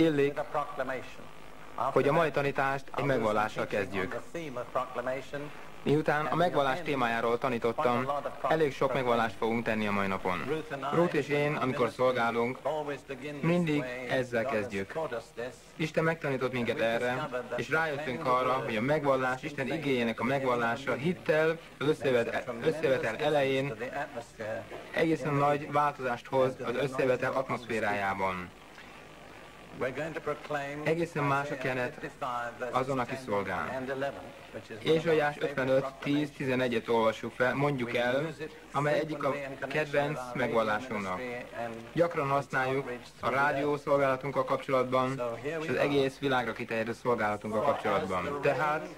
illik, hogy a mai tanítást egy megvallással kezdjük. Miután a megvallás témájáról tanítottam, elég sok megvallást fogunk tenni a mai napon. Ruth és én, amikor szolgálunk, mindig ezzel kezdjük. Isten megtanított minket erre, és rájöttünk arra, hogy a megvallás, Isten igényének a megvallása hittel, az összevetel, összevetel elején egészen nagy változást hoz az összevetel atmoszférájában. Egészen más a kenet azon, aki szolgál. Ézsaiás 55, 10, 11-et olvassuk fel, mondjuk el, amely egyik a kedvenc megvallásunknak. Gyakran használjuk a rádió szolgálatunkkal kapcsolatban, és az egész világra kiterjedő szolgálatunkkal kapcsolatban. Tehát,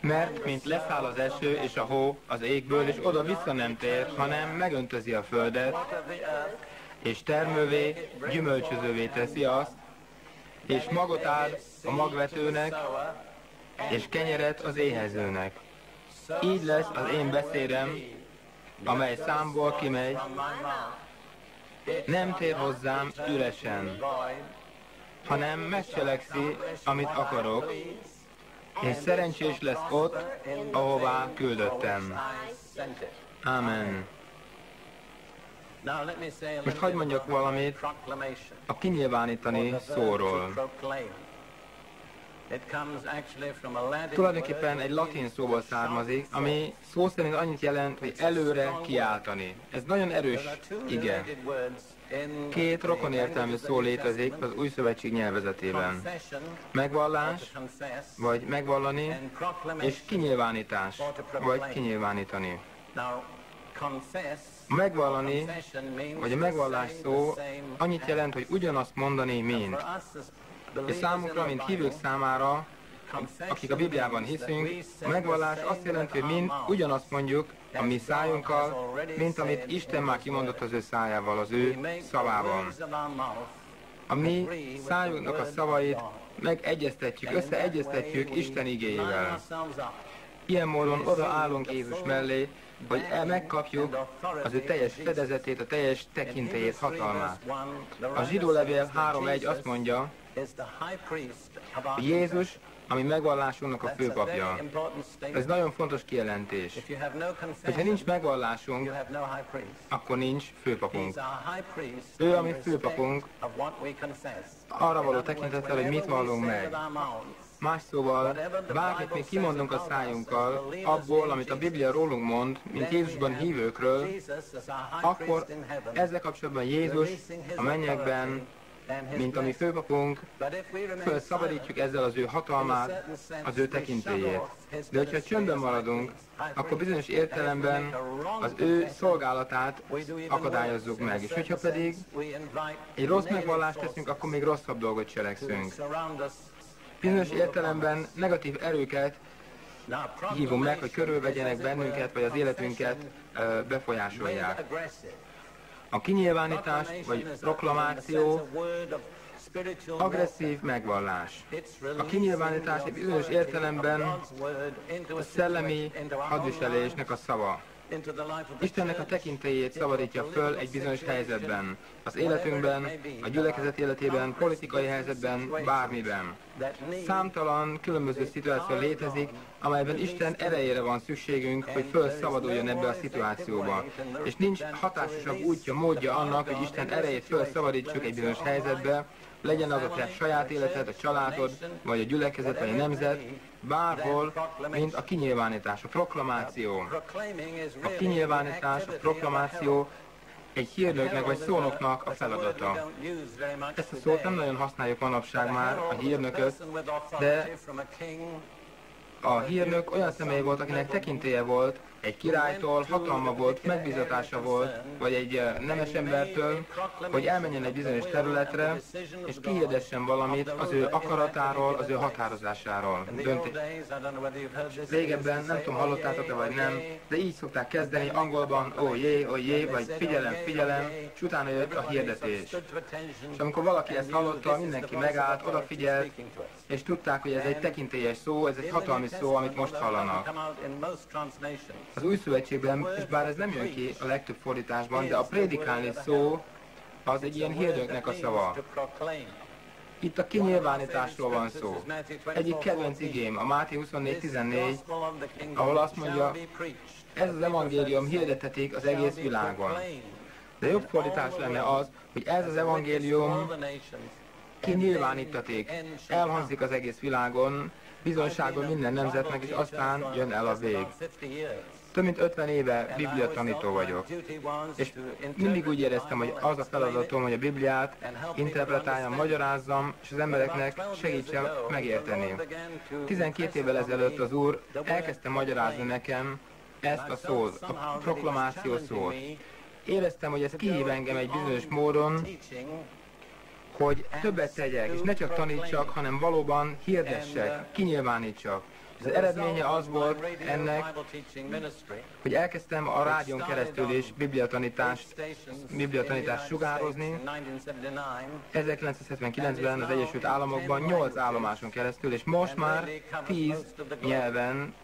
mert mint leszáll az eső és a hó az égből, és oda vissza nem tér, hanem megöntözi a földet, és termővé, gyümölcsözővé teszi azt, és magot áld a magvetőnek, és kenyeret az éhezőnek. Így lesz az én beszédem, amely számból kimegy, nem tér hozzám üresen, hanem megcselekszi, amit akarok, és szerencsés lesz ott, ahová küldöttem. Amen. Most hagyd mondjak valamit a kinyilvánítani szóról. Tulajdonképpen egy latin szóból származik, ami szó szerint annyit jelent, hogy előre kiáltani. Ez nagyon erős ige. Két rokon értelmű szó létezik az új szövetség nyelvezetében. Megvallás, vagy megvallani, és kinyilvánítás, vagy kinyilvánítani. Megvallani, vagy a megvallás szó annyit jelent, hogy ugyanazt mondani, mint. És számunkra, mint hívők számára, akik a Bibliában hiszünk, a megvallás azt jelenti, hogy mind ugyanazt mondjuk a mi szájunkkal, mint amit Isten már kimondott az ő szájával, az ő szavában. A mi szájunknak a szavait megegyeztetjük, összeegyeztetjük Isten igéjével. Ilyen módon odaállunk Jézus mellé, hogy megkapjuk az ő teljes fedezetét, a teljes tekintélyét, hatalmát. A zsidó levél 3.1 azt mondja, Jézus, ami megvallásunknak a főpapja. Ez nagyon fontos kijelentés. Hogyha nincs megvallásunk, akkor nincs főpapunk. Ő, ami főpapunk, arra való tekintettel, hogy mit vallunk meg. Más szóval, bármit mi kimondunk a szájunkkal, abból, amit a Biblia rólunk mond, mint Jézusban hívőkről, akkor ezzel kapcsolatban Jézus a mennyekben, mint a mi főpapunk, felszabadítjuk ezzel az ő hatalmát, az ő tekintélyét. De hogyha csöndben maradunk, akkor bizonyos értelemben az ő szolgálatát akadályozzuk meg. És hogyha pedig egy rossz megvallást teszünk, akkor még rosszabb dolgot cselekszünk bizonyos értelemben negatív erőket hívunk meg, hogy körülvegyenek bennünket, vagy az életünket befolyásolják. A kinyilvánítás, vagy proklamáció agresszív megvallás. A kinyilvánítás egy bizonyos értelemben a szellemi hadviselésnek a szava. Istennek a tekintélyét szabadítja föl egy bizonyos helyzetben, az életünkben, a gyülekezet életében, politikai helyzetben, bármiben. Számtalan különböző szituáció létezik, amelyben Isten erejére van szükségünk, hogy felszabaduljon ebbe a szituációba. És nincs hatásosabb útja, módja annak, hogy Isten erejét felszabadítsuk egy bizonyos helyzetbe, legyen az a te saját életed, a családod, vagy a gyülekezet, vagy a nemzet, bárhol, mint a kinyilvánítás, a proklamáció. A kinyilvánítás, a proklamáció egy hírnöknek vagy szónoknak a feladata. Ezt a szót nem nagyon használjuk manapság már, a hírnököt, de a hírnök olyan személy volt, akinek tekintélye volt, egy királytól hatalma volt, megbizatása volt, vagy egy nemes embertől, hogy elmenjen egy bizonyos területre, és kihirdessen valamit az ő akaratáról, az ő határozásáról. Dönti. Régebben, nem tudom, hallottátok-e vagy nem, de így szokták kezdeni angolban, ó oh, jé, ó oh, jé, vagy figyelem, figyelem, és utána jött a hirdetés. És amikor valaki ezt hallotta, mindenki megállt, odafigyelt, és tudták, hogy ez egy tekintélyes szó, ez egy hatalmi szó, amit most hallanak. Az új szövetségben, és bár ez nem jön ki a legtöbb fordításban, de a prédikálni szó az egy ilyen hirdőknek a szava. Itt a kinyilvánításról van szó. Egyik kedvenc igém, a Máté 24.14, ahol azt mondja, ez az evangélium hirdetetik az egész világon. De jobb fordítás lenne az, hogy ez az evangélium kinyilvánítaték, elhangzik az egész világon, bizonyságon minden nemzetnek, és aztán jön el a vég. Több mint 50 éve Biblia tanító vagyok, és mindig úgy éreztem, hogy az a feladatom, hogy a Bibliát interpretáljam, magyarázzam, és az embereknek segítsem megérteni. 12 évvel ezelőtt az Úr elkezdte magyarázni nekem ezt a szót, a proklamáció szót. Éreztem, hogy ez kihív engem egy bizonyos módon, hogy többet tegyek, és ne csak tanítsak, hanem valóban hirdessek, kinyilvánítsak. Az eredménye az volt ennek, hogy elkezdtem a rádión keresztül is bibliatanítást, bibliatanítást sugározni. 1979-ben az Egyesült Államokban 8 állomáson keresztül, és most már 10 nyelven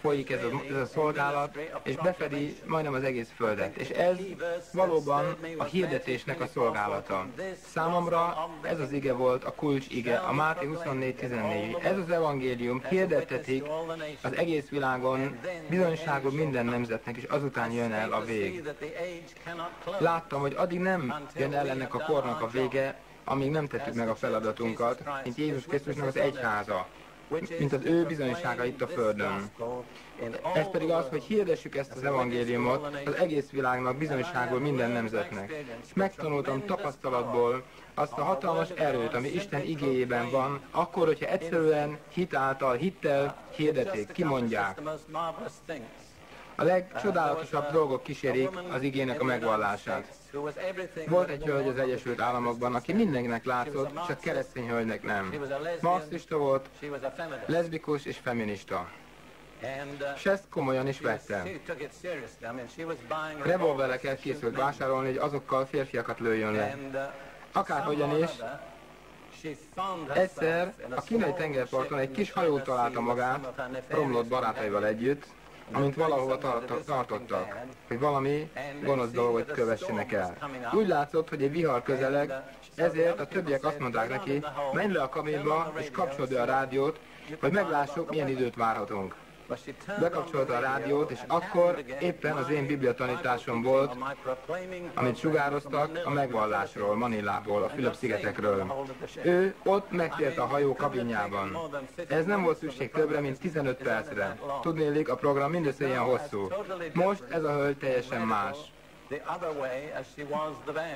folyik ez a, ez a szolgálat, és befedi majdnem az egész földet. És ez valóban a hirdetésnek a szolgálata. Számomra ez az ige volt a kulcs ige, a Máté 24.14. Ez az evangélium hirdettetik az egész világon bizonyságot minden nemzetnek, és azután jön el a vég. Láttam, hogy addig nem jön el ennek a kornak a vége, amíg nem tettük meg a feladatunkat, mint Jézus Krisztusnak az egyháza mint az ő bizonysága itt a Földön. Ez pedig az, hogy hirdessük ezt az evangéliumot az egész világnak, bizonyságból minden nemzetnek. Megtanultam tapasztalatból azt a hatalmas erőt, ami Isten igéjében van, akkor, hogyha egyszerűen hit által, hittel hirdetik, kimondják. A legcsodálatosabb dolgok kísérik az igének a megvallását. Volt egy hölgy az Egyesült Államokban, aki mindenkinek látszott, csak keresztény hölgynek nem. Marxista volt, leszbikus és feminista. És ezt komolyan is vette. Revolvereket készült vásárolni, hogy azokkal férfiakat lőjön le. Akárhogyan is, egyszer a kínai tengerparton egy kis hajó találta magát, romlott barátaival együtt, amint valahova tartottak, hogy valami gonosz dolgot kövessenek el. Úgy látszott, hogy egy vihar közeleg, ezért a többiek azt mondták neki, menj le a kabinba és kapcsold a rádiót, hogy meglássuk, milyen időt várhatunk bekapcsolta a rádiót, és akkor éppen az én bibliatanításom volt, amit sugároztak a megvallásról, Manillából, a Fülöp-szigetekről. Ő ott megtért a hajó kabinjában. Ez nem volt szükség többre, mint 15 percre. Tudnélik, a program mindössze ilyen hosszú. Most ez a hölgy teljesen más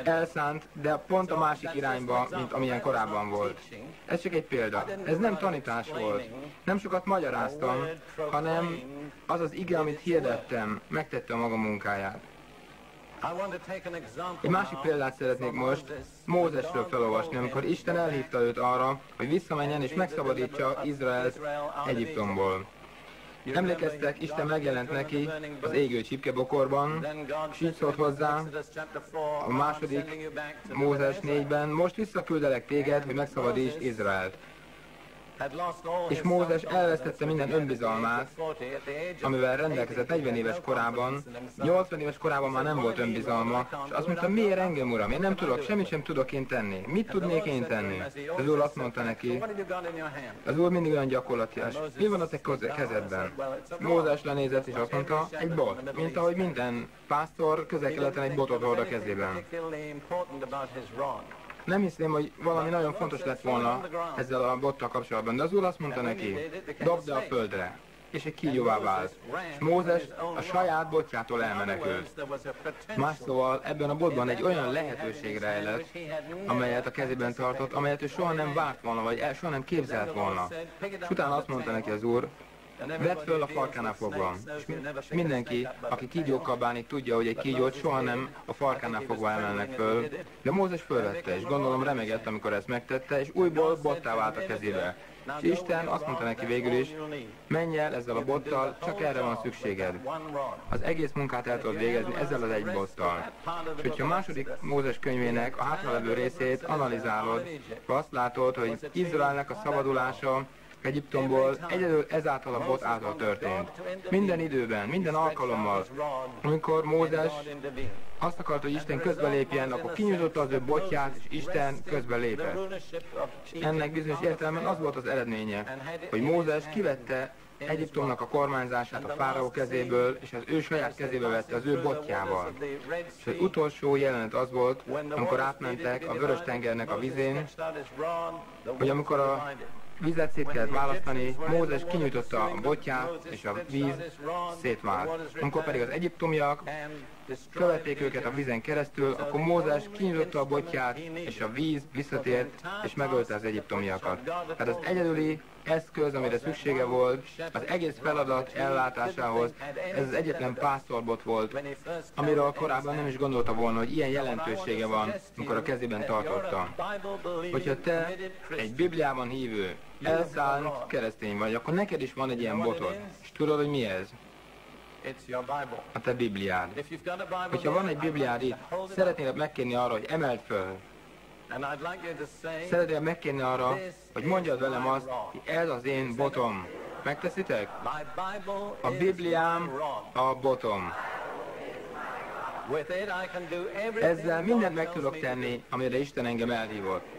elszánt, de pont a másik irányba, mint amilyen korábban volt. Ez csak egy példa. Ez nem tanítás volt. Nem sokat magyaráztam, hanem az az ige, amit hirdettem, megtette a maga munkáját. Egy másik példát szeretnék most Mózesről felolvasni, amikor Isten elhívta őt arra, hogy visszamenjen és megszabadítsa Izraelt Egyiptomból. Emlékeztek, Isten megjelent neki az égő csipkebokorban, és így szólt hozzá a második Mózes négyben, most visszaküldelek téged, hogy megszabadítsd Izraelt. És Mózes elvesztette minden önbizalmát, amivel rendelkezett 40 éves korában. 80 éves korában már nem volt önbizalma, és azt mondta, miért engem, uram? Én nem tudok, semmit sem tudok én tenni. Mit tudnék én tenni? Az úr azt mondta neki, az úr mindig olyan gyakorlatias. Mi van a te kezedben? Mózes lenézett, és azt mondta, egy bot. Mint ahogy minden pásztor közel egy botot hord a kezében. Nem hiszem, hogy valami nagyon fontos lett volna ezzel a bottal kapcsolatban, de az úr azt mondta neki, dobd a földre, és egy kígyóvá vált. És Mózes a saját botjától elmenekült. Más szóval ebben a botban egy olyan lehetőség rejlett, amelyet a kezében tartott, amelyet ő soha nem várt volna, vagy el, soha nem képzelt volna. És utána azt mondta neki az úr, Vedd föl a farkánál fogva. És mindenki, aki kígyókkal bánik, tudja, hogy egy kígyót soha nem a farkánál fogva emelnek föl. De Mózes fölvette, és gondolom remegett, amikor ezt megtette, és újból bottá vált a kezébe. És Isten azt mondta neki végül is, menj el ezzel a bottal, csak erre van szükséged. Az egész munkát el tudod végezni ezzel az egy bottal. És hogyha a második Mózes könyvének a hátralevő részét analizálod, azt látod, hogy Izraelnek a szabadulása Egyiptomból egyedül ezáltal a bot által történt. Minden időben, minden alkalommal, amikor Mózes azt akart, hogy Isten közbelépjen, akkor kinyújtotta az ő botját, és Isten közbelépett. Ennek bizonyos értelemben az volt az eredménye, hogy Mózes kivette Egyiptomnak a kormányzását a fáraó kezéből, és az ő saját kezébe vette az ő botjával. És az utolsó jelenet az volt, amikor átmentek a vörös tengernek a vizén, hogy amikor a vizet szét kellett választani, Mózes kinyújtotta a botját, és a víz szétvált. Amikor pedig az egyiptomiak követték őket a vízen keresztül, akkor Mózes kinyújtotta a botját, és a víz visszatért, és megölte az egyiptomiakat. Tehát az egyedüli eszköz, amire szüksége volt, az egész feladat ellátásához, ez az egyetlen pásztorbot volt, amiről korábban nem is gondolta volna, hogy ilyen jelentősége van, amikor a kezében tartotta. Hogyha te egy Bibliában hívő, elszállt keresztény vagy, akkor neked is van egy ilyen botod. És tudod, hogy mi ez? A te Bibliád. Hogyha van egy Bibliád itt, szeretnélek megkérni arra, hogy emeld föl. Szeretnélek megkérni arra, hogy mondjad velem azt, hogy ez az én botom. Megteszitek? A Bibliám a botom. Ezzel mindent meg tudok tenni, amire Isten engem elhívott.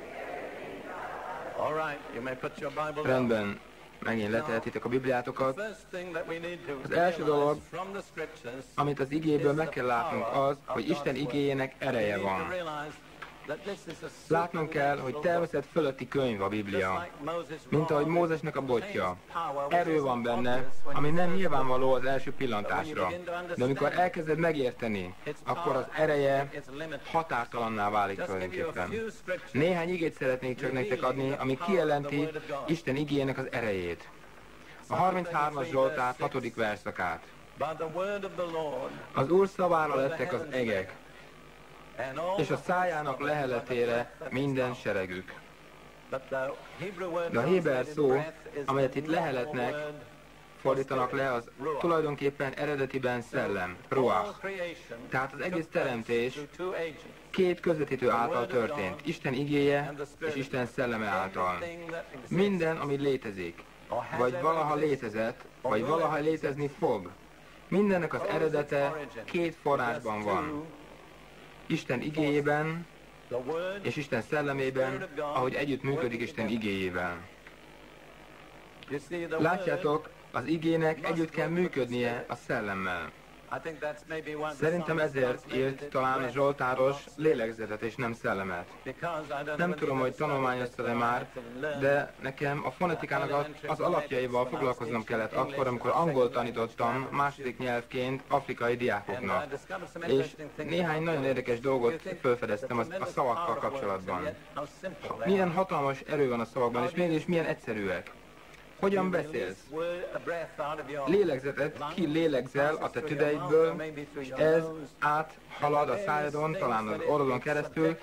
Rendben, megint letehetitek a Bibliátokat. Az első dolog, amit az igéből meg kell látnunk az, hogy Isten igéjének ereje van. Látnunk kell, hogy természet fölötti könyv a Biblia, mint ahogy Mózesnek a botja. Erő van benne, ami nem nyilvánvaló az első pillantásra, de amikor elkezded megérteni, akkor az ereje határtalanná válik tulajdonképpen. Néhány igét szeretnék csak nektek adni, ami kijelenti Isten igének az erejét. A 33-as Zsoltár 6. verszakát. Az Úr szavára lettek az egek, és a szájának leheletére minden seregük. De a héber szó, amelyet itt leheletnek fordítanak le, az tulajdonképpen eredetiben szellem, ruach. Tehát az egész teremtés két közvetítő által történt, Isten igéje és Isten szelleme által. Minden, ami létezik, vagy valaha létezett, vagy valaha létezni fog, mindennek az eredete két forrásban van. Isten igéjében és Isten szellemében, ahogy együtt működik Isten igéjével. Látjátok, az igének együtt kell működnie a szellemmel. Szerintem ezért írt talán Zsoltáros lélegzetet és nem szellemet. Nem tudom, hogy tanulmányoztad-e már, de nekem a fonetikának az alapjaival foglalkoznom kellett akkor, amikor angol tanítottam második nyelvként afrikai diákoknak. És néhány nagyon érdekes dolgot felfedeztem a szavakkal kapcsolatban. Milyen hatalmas erő van a szavakban, és mégis milyen egyszerűek. Hogyan beszélsz? Lélegzetet lélegzel a te tüdeidből, és ez áthalad a szájadon, talán az orrodon keresztül,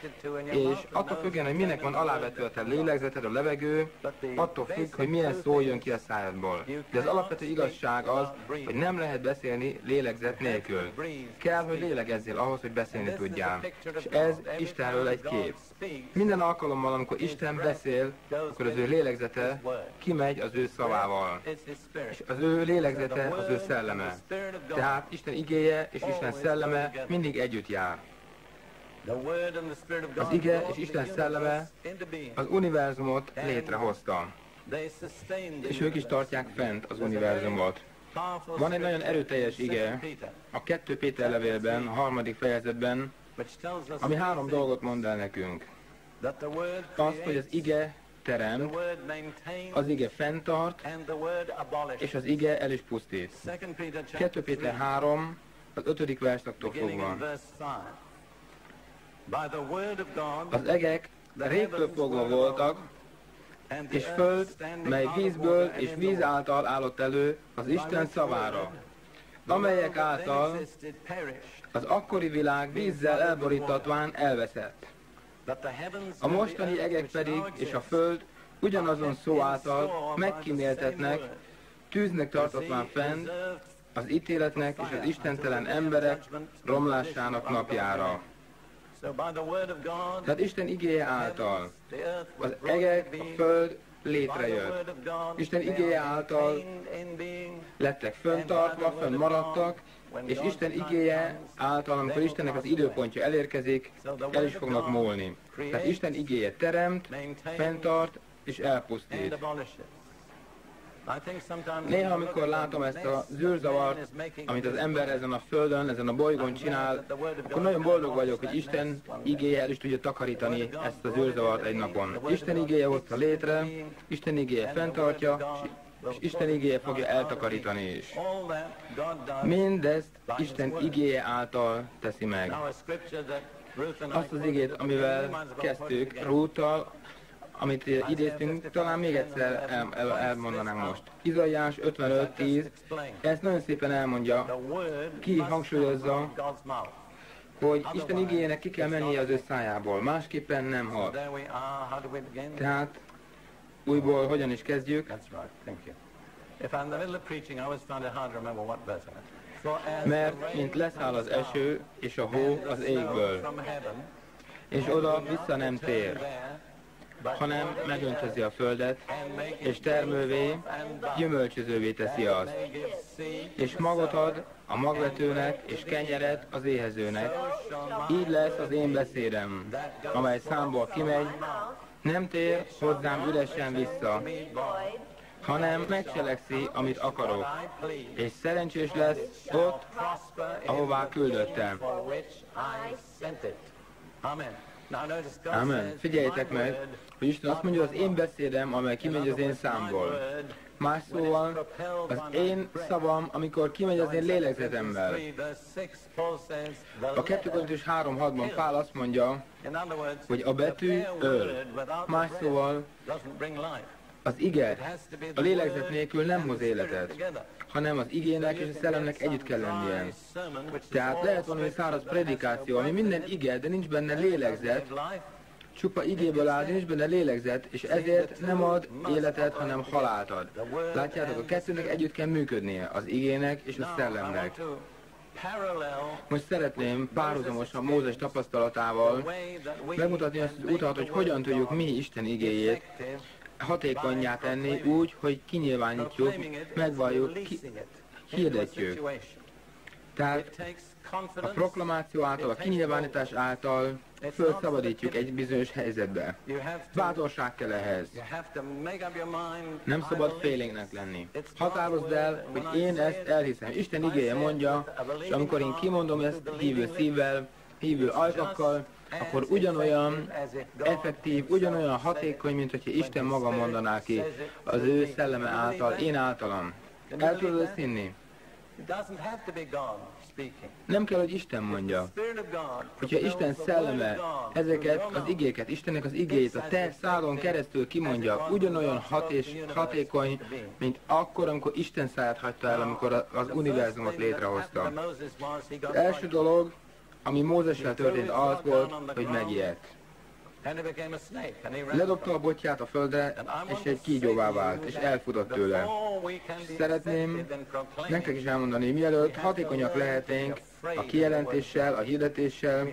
és attól függően, hogy minek van alávetve a te lélegzeted, a levegő, attól függ, hogy milyen szó jön ki a szájadból. De az alapvető igazság az, hogy nem lehet beszélni lélegzet nélkül. Kell, hogy lélegezzél ahhoz, hogy beszélni tudjál. És ez Istenről egy kép. Minden alkalommal, amikor Isten beszél, akkor az ő lélegzete kimegy az ő szavával. És az ő lélegzete az ő szelleme. Tehát Isten igéje és Isten szelleme mindig együtt jár. Az ige és Isten szelleme az univerzumot létrehozta. És ők is tartják fent az univerzumot. Van egy nagyon erőteljes ige a 2 Péter levélben, a harmadik fejezetben, ami három dolgot mond el nekünk. Azt, hogy az ige teremt, az ige fenntart, és az ige el is pusztít. 2 Péter 3, az ötödik verszaktól fogva. Az egek régtől fogva voltak, és föld, mely vízből és víz által állott elő az Isten szavára, amelyek által az akkori világ vízzel elborítatván elveszett. A mostani egek pedig és a föld ugyanazon szó által megkíméltetnek, tűznek tartatván fenn az ítéletnek és az istentelen emberek romlásának napjára. Tehát Isten igéje által az egek, a föld létrejött. Isten igéje által lettek föntartva, fönn maradtak, és Isten igéje által, amikor Istennek az időpontja elérkezik, el is fognak múlni. Tehát Isten igéje teremt, fenntart és elpusztít. Néha, amikor látom ezt a zűrzavart, amit az ember ezen a földön, ezen a bolygón csinál, akkor nagyon boldog vagyok, hogy Isten igéje el is tudja takarítani ezt a zűrzavart egy napon. Isten igéje hozta létre, Isten igéje fenntartja, és Isten igéje fogja eltakarítani is. Mindezt Isten igéje által teszi meg. Azt az igét, amivel kezdtük, Rúttal, amit idéztünk, talán még egyszer el, el, elmondanám most. Izaiás 55.10, ezt nagyon szépen elmondja, ki hangsúlyozza, hogy Isten igényének ki kell mennie az ő szájából, másképpen nem hat. Tehát újból hogyan is kezdjük? Mert mint leszáll az eső és a hó az égből, és oda vissza nem tér, hanem megöntözi a földet, és termővé, gyümölcsözővé teszi azt. És magot ad a magvetőnek, és kenyeret az éhezőnek. Így lesz az én beszédem, amely számból kimegy, nem tér hozzám üresen vissza, hanem megcselekszi, amit akarok, és szerencsés lesz ott, ahová küldöttem. Amen. Figyeljétek meg, hogy Isten azt mondja, az én beszédem, amely kimegy az én számból. Más szóval, az én szavam, amikor kimegy az én lélegzetemmel. A 2 Korintus 3.6-ban Pál azt mondja, hogy a betű öl. Más szóval, az ige a lélegzet nélkül nem hoz életet, hanem az igének és a szellemnek együtt kell lennie. Tehát lehet valami száraz predikáció, ami minden ige, de nincs benne lélegzet, csupa igéből áll, nincs benne lélegzet, és ezért nem ad életet, hanem halált ad. Látjátok, a kettőnek együtt kell működnie, az igének és a szellemnek. Most szeretném párhuzamosan Mózes tapasztalatával megmutatni azt az utat, hogy hogyan tudjuk mi Isten igéjét hatékonyá tenni úgy, hogy kinyilvánítjuk, megvalljuk, ki, hirdetjük. Tehát a proklamáció által, a kinyilvánítás által felszabadítjuk egy bizonyos helyzetbe. Bátorság kell ehhez. Nem szabad félénknek lenni. Határozd el, hogy én ezt elhiszem. Isten igéje mondja, és amikor én kimondom ezt hívő szívvel, hívő ajkakkal, akkor ugyanolyan effektív, ugyanolyan hatékony, mint hogyha Isten maga mondaná ki az ő szelleme által, én általam. El tudod ezt hinni? Nem kell, hogy Isten mondja. Hogyha Isten szelleme ezeket az igéket, Istennek az igéjét a te szádon keresztül kimondja, ugyanolyan hat és hatékony, mint akkor, amikor Isten száját hagyta el, amikor az univerzumot létrehozta. Az első dolog, ami Mózessel történt, az volt, hogy megijedt. Ledobta a botját a földre, és egy kígyóvá vált, és elfutott tőle. Szeretném nektek is elmondani, mielőtt hatékonyak lehetnénk a kijelentéssel, a hirdetéssel,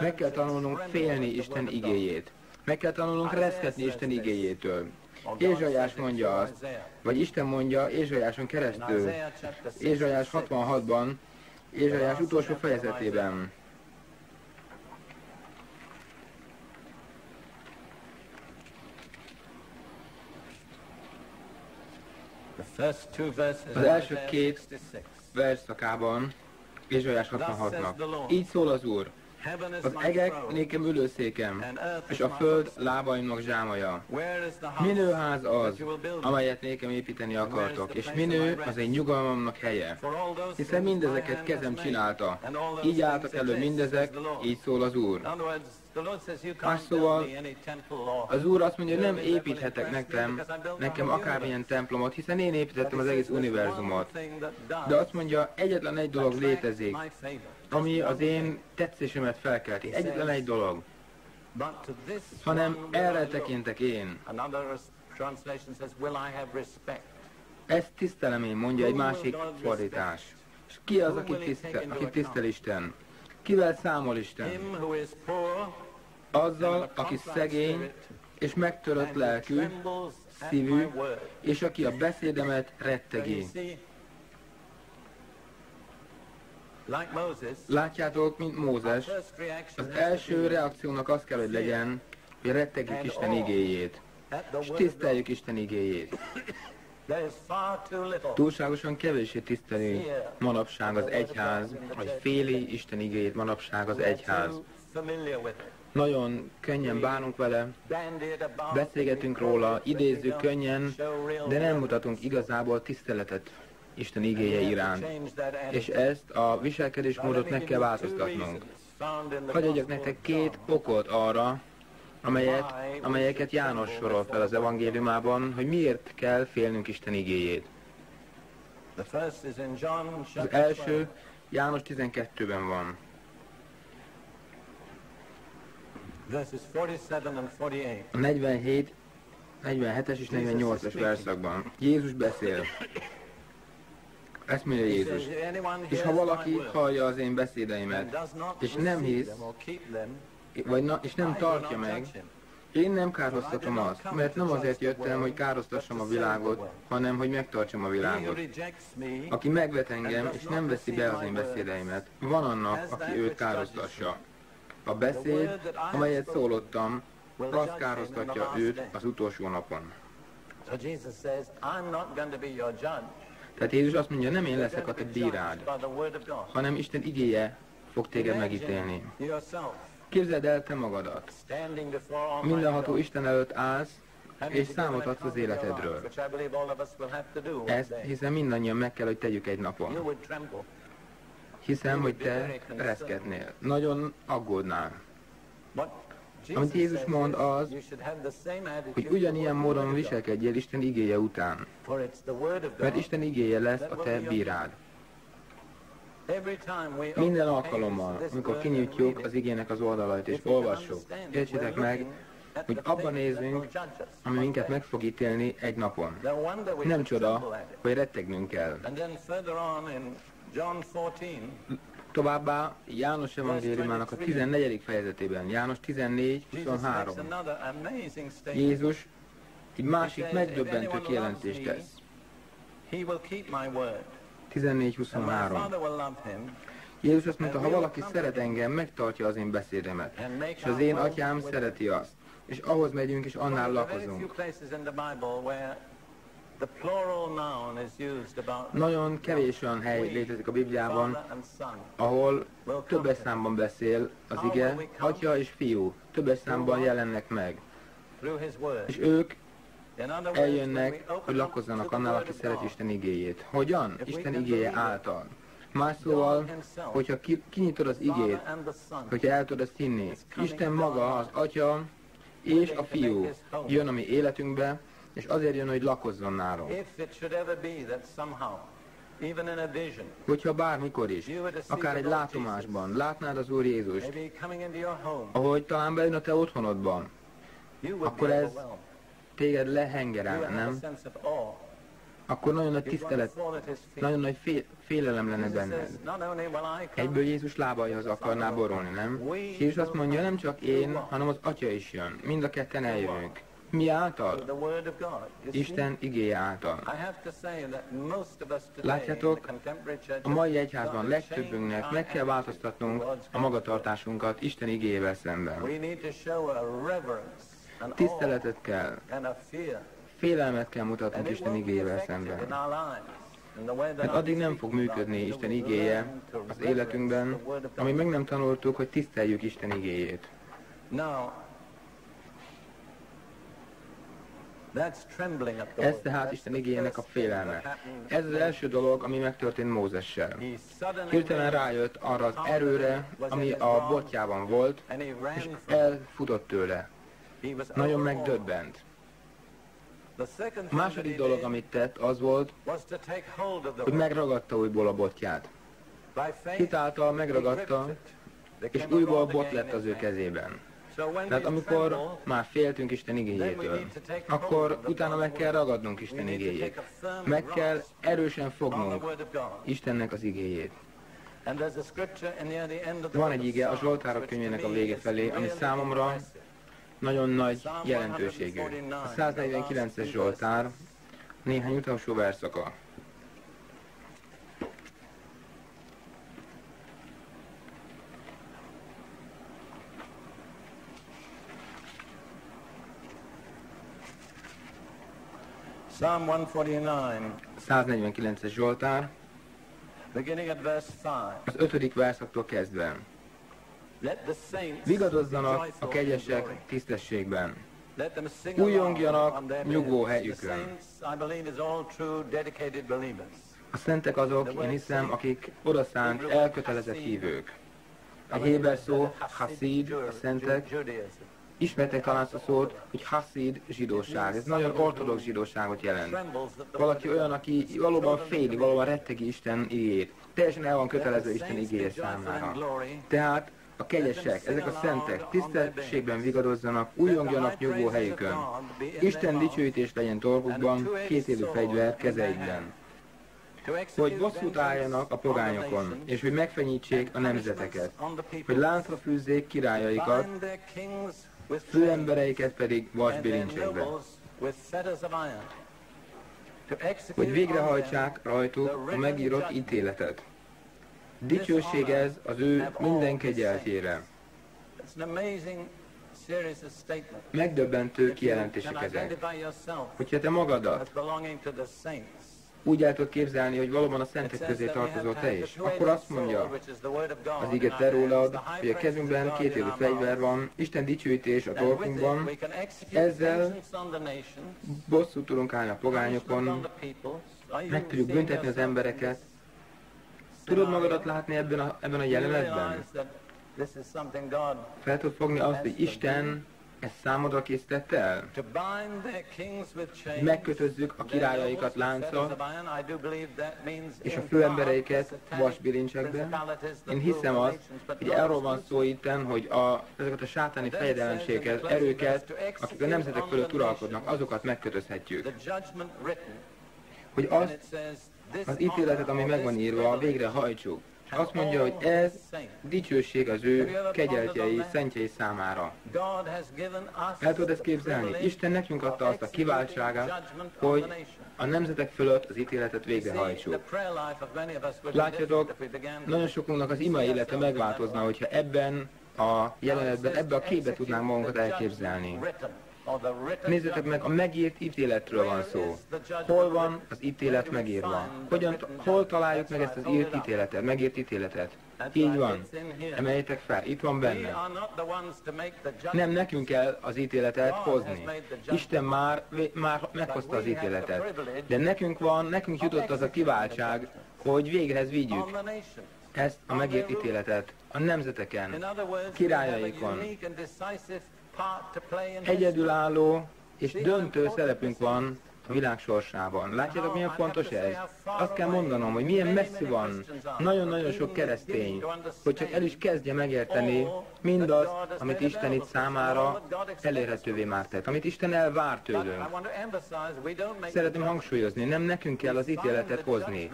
meg kell tanulnunk félni Isten igéjét. Meg kell tanulnunk reszketni Isten igéjétől. Ézsajás mondja azt, vagy Isten mondja Ézsajáson keresztül. Ézsajás 66-ban, Ézsajás utolsó fejezetében. Az első két verszakában Ézsajás 66-nak. Így szól az Úr. Az egek nékem ülőszékem, és a föld lábaimnak zsámaja. Minőház az, amelyet nékem építeni akartok, és minő az én nyugalmamnak helye. Hiszen mindezeket kezem csinálta. Így álltak elő mindezek, így szól az Úr. Más szóval, az Úr azt mondja, hogy nem építhetek nekem, nekem akármilyen templomot, hiszen én építettem az egész univerzumot. De azt mondja, egyetlen egy dolog létezik, ami az én tetszésemet felkelti. Egyetlen egy dolog. Hanem erre tekintek én. Ezt tisztelem én, mondja egy másik fordítás. És ki az, aki tisztel, aki tisztel Isten? Kivel számol Isten? Azzal, aki szegény és megtörött lelkű, szívű, és aki a beszédemet rettegi. Látjátok, mint Mózes, az első reakciónak az kell, hogy legyen, hogy rettegjük Isten igéjét, és tiszteljük Isten igéjét. Túlságosan kevéssé tiszteli manapság az egyház, vagy féli Isten igéjét manapság az egyház. Nagyon könnyen bánunk vele, beszélgetünk róla, idézzük könnyen, de nem mutatunk igazából tiszteletet Isten igéje iránt. És ezt a viselkedésmódot meg kell változtatnunk. Hagy adjak nektek két okot arra, amelyet, amelyeket János sorol fel az evangéliumában, hogy miért kell félnünk Isten igéjét. Az első János 12-ben van. A 47, 47-es és 48-es verszakban. Jézus beszél. Ezt mondja Jézus. És ha valaki hallja az én beszédeimet, és nem hisz, vagy na, és nem tartja meg, én nem károztatom azt, mert nem azért jöttem, hogy károztassam a világot, hanem hogy megtartsam a világot. Aki megvet engem, és nem veszi be az én beszédeimet, van annak, aki őt károztassa. A beszéd, amelyet szólottam, azt károztatja őt az utolsó napon. Tehát Jézus azt mondja, nem én leszek a te bírád, hanem Isten igéje fog téged megítélni. Képzeld el te magadat. Mindenható Isten előtt állsz, és számot adsz az életedről. Ezt hiszen mindannyian meg kell, hogy tegyük egy napon. Hiszem, hogy te reszketnél. Nagyon aggódnál. Amit Jézus mond az, hogy ugyanilyen módon viselkedjél Isten igéje után. Mert Isten igéje lesz a te bírád. Minden alkalommal, amikor kinyitjuk az igének az oldalait és olvassuk, értsétek meg, hogy abban nézünk, ami minket meg fog ítélni egy napon. Nem csoda, hogy rettegnünk kell. Továbbá János evangéliumának a 14. fejezetében, János 14.23. Jézus egy másik megdöbbentő kijelentést tesz. 14.23. Jézus azt mondta, ha valaki szeret engem, megtartja az én beszédemet. És az én atyám szereti azt. És ahhoz megyünk, és annál lakozunk. Nagyon kevés olyan hely létezik a Bibliában, ahol többes számban beszél az ige, atya és fiú, többes számban jelennek meg. És ők eljönnek, hogy lakozzanak annál, aki szeret Isten igéjét. Hogyan? Isten igéje által. Más szóval, hogyha ki, kinyitod az igét, hogyha el tudod ezt hinni, Isten maga, az Atya és a Fiú jön a mi életünkbe, és azért jön, hogy lakozzon nálunk. Hogyha bármikor is, akár egy látomásban látnád az Úr Jézust, ahogy talán bejön a te otthonodban, akkor ez téged lehengerel, nem? Akkor nagyon nagy tisztelet, nagyon nagy fél, félelem lenne benned. Egyből Jézus lábaihoz akarná borulni, nem? Jézus azt mondja, nem csak én, hanem az Atya is jön. Mind a ketten eljövünk. Mi által? Isten igéje által. Látjátok, a mai egyházban legtöbbünknek meg kell változtatnunk a magatartásunkat Isten igéjével szemben. Tiszteletet kell, félelmet kell mutatnunk Isten igéjével szemben. Mert addig nem fog működni Isten igéje az életünkben, ami meg nem tanultuk, hogy tiszteljük Isten igéjét. Ez tehát Isten igényének a félelme. Ez az első dolog, ami megtörtént Mózessel. Hirtelen rájött arra az erőre, ami a botjában volt, és elfutott tőle. Nagyon megdöbbent. A második dolog, amit tett, az volt, hogy megragadta újból a botját. Hitáltal megragadta, és újból bot lett az ő kezében. Tehát amikor már féltünk Isten igényétől, akkor utána meg kell ragadnunk Isten igényét. Meg kell erősen fognunk Istennek az igényét. Van egy ige a Zsoltárok könyvének a vége felé, ami számomra nagyon nagy jelentőségű. A 149-es Zsoltár néhány utolsó verszaka. Psalm 149. 149-es Zsoltár, beginning at verse 5. az ötödik verszaktól kezdve. Vigadozzanak a kegyesek tisztességben. Újongjanak nyugvó helyükön. A szentek azok, én hiszem, akik odaszánt, elkötelezett hívők. A héber szó, hasid, a szentek, Ismertek talán azt a szót, hogy Hasid zsidóság. Ez nagyon ortodox zsidóságot jelent. Valaki olyan, aki valóban féli, valóban rettegi Isten igét. Teljesen el van kötelező Isten igéje számára. Tehát a kegyesek, ezek a szentek tisztességben vigadozzanak, újongjanak nyugvó helyükön. Isten dicsőítés legyen torkukban, két élő fegyver kezeikben. Hogy bosszút álljanak a pogányokon, és hogy megfenyítsék a nemzeteket, hogy láncra fűzzék királyaikat, főembereiket pedig vasbilincsekbe, hogy végrehajtsák rajtuk a megírott ítéletet. Dicsőség ez az ő minden kegyeltjére. Megdöbbentő kijelentések ezek. Hogyha te magadat úgy el tudod képzelni, hogy valóban a szentek közé tartozol te is. Akkor azt mondja az ige te rólad, hogy a kezünkben két élő fegyver van, Isten dicsőítés a torkunkban, ezzel bosszút tudunk állni a pogányokon, meg tudjuk büntetni az embereket. Tudod magadat látni ebben a, ebben a jelenetben? Fel tudod fogni azt, hogy Isten ezt számodra készítette el? Megkötözzük a királyaikat láncra, és a főembereiket vasbilincsekbe. Én hiszem azt, hogy arról van szó itten, hogy a, ezeket a sátáni fejedelemségeket, erőket, akik a nemzetek fölött uralkodnak, azokat megkötözhetjük. Hogy azt az ítéletet, ami megvan írva, végre hajtsuk. Azt mondja, hogy ez dicsőség az ő kegyeltjei, szentjei számára. El tudod ezt képzelni? Isten nekünk adta azt a kiváltságát, hogy a nemzetek fölött az ítéletet végrehajtsuk. Látjátok, nagyon sokunknak az ima élete megváltozna, hogyha ebben a jelenetben, ebbe a képbe tudnánk magunkat elképzelni. Nézzétek meg, a megírt ítéletről van szó. Hol van az ítélet megírva? Hogyan, hol találjuk meg ezt az írt ítéletet, megírt ítéletet? Így van. Emeljétek fel, itt van benne. Nem nekünk kell az ítéletet hozni. Isten már, már meghozta az ítéletet. De nekünk van, nekünk jutott az a kiváltság, hogy véghez vigyük ezt a megírt ítéletet a nemzeteken, királyaikon, egyedülálló és döntő szerepünk van a világ sorsában. Látjátok, milyen fontos ez? Azt kell mondanom, hogy milyen messzi van nagyon-nagyon sok keresztény, hogy csak el is kezdje megérteni mindazt, amit Isten itt számára elérhetővé már tett, amit Isten elvár tőlünk. Szeretném hangsúlyozni, nem nekünk kell az ítéletet hozni.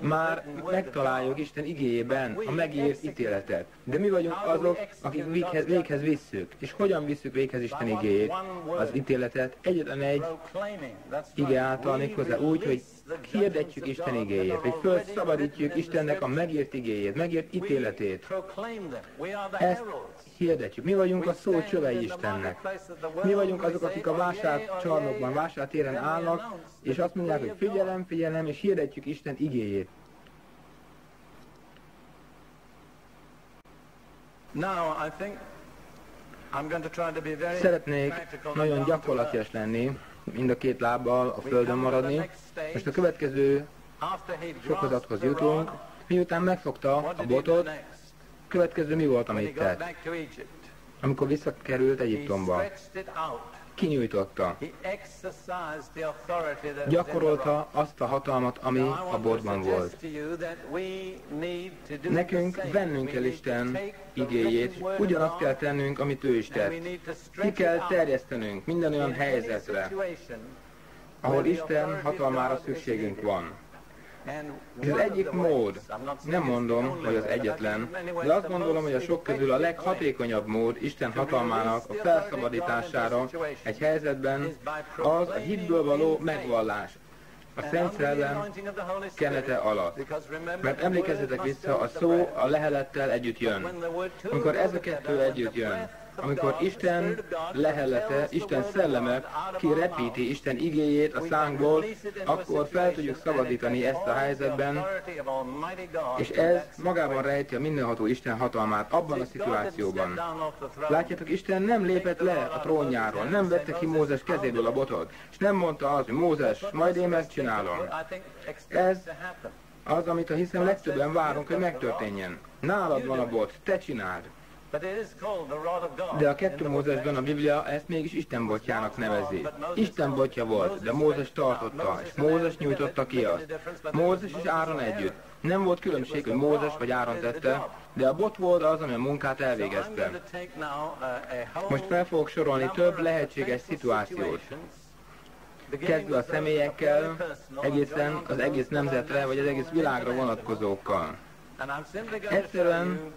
Már megtaláljuk Isten igéjében a megírt ítéletet. De mi vagyunk azok, akik véghez, véghez visszük. És hogyan visszük véghez Isten igéjét? Az ítéletet egyetlen egy ige által méghozzá úgy, hogy hirdetjük Isten igéjét, hogy felszabadítjuk Istennek a megért igéjét, megért ítéletét. Ezt hirdetjük. Mi vagyunk a szó csövei Istennek. Mi vagyunk azok, akik a vásár csarnokban, vásártéren állnak, és azt mondják, hogy figyelem, figyelem, és hirdetjük Isten igéjét. Szeretnék nagyon gyakorlatias lenni, mind a két lábbal a földön maradni. Most a következő sokozathoz jutunk. Miután megfogta a botot, következő mi volt, amit tett? Amikor visszakerült Egyiptomba, kinyújtotta. Gyakorolta azt a hatalmat, ami a botban volt. Nekünk vennünk kell Isten igéjét, ugyanazt kell tennünk, amit ő is tett. Ki kell terjesztenünk minden olyan helyzetre, ahol Isten hatalmára szükségünk van. Az egyik mód, nem mondom, hogy az egyetlen, de azt gondolom, hogy a sok közül a leghatékonyabb mód Isten hatalmának a felszabadítására egy helyzetben az a hitből való megvallás, a Szent Szellem kenete alatt. Mert emlékezzetek vissza, a szó a lehelettel együtt jön. Amikor ez a kettő együtt jön, amikor Isten lehelete, Isten szelleme kirepíti Isten igéjét a szánkból, akkor fel tudjuk szabadítani ezt a helyzetben, és ez magában rejti a mindenható Isten hatalmát abban a szituációban. Látjátok, Isten nem lépett le a trónjáról, nem vette ki Mózes kezéből a botot, és nem mondta az, hogy Mózes, majd én megcsinálom. Ez az, amit a hiszem legtöbben várunk, hogy megtörténjen. Nálad van a bot, te csináld. De a kettő Mózesben a Biblia ezt mégis Isten botjának nevezi. Isten botja volt, de Mózes tartotta, és Mózes nyújtotta ki azt. Mózes és Áron együtt. Nem volt különbség, hogy Mózes vagy Áron tette, de a bot volt az, ami a munkát elvégezte. Most fel fogok sorolni több lehetséges szituációt. Kezdve a személyekkel, egészen az egész nemzetre, vagy az egész világra vonatkozókkal. Egyszerűen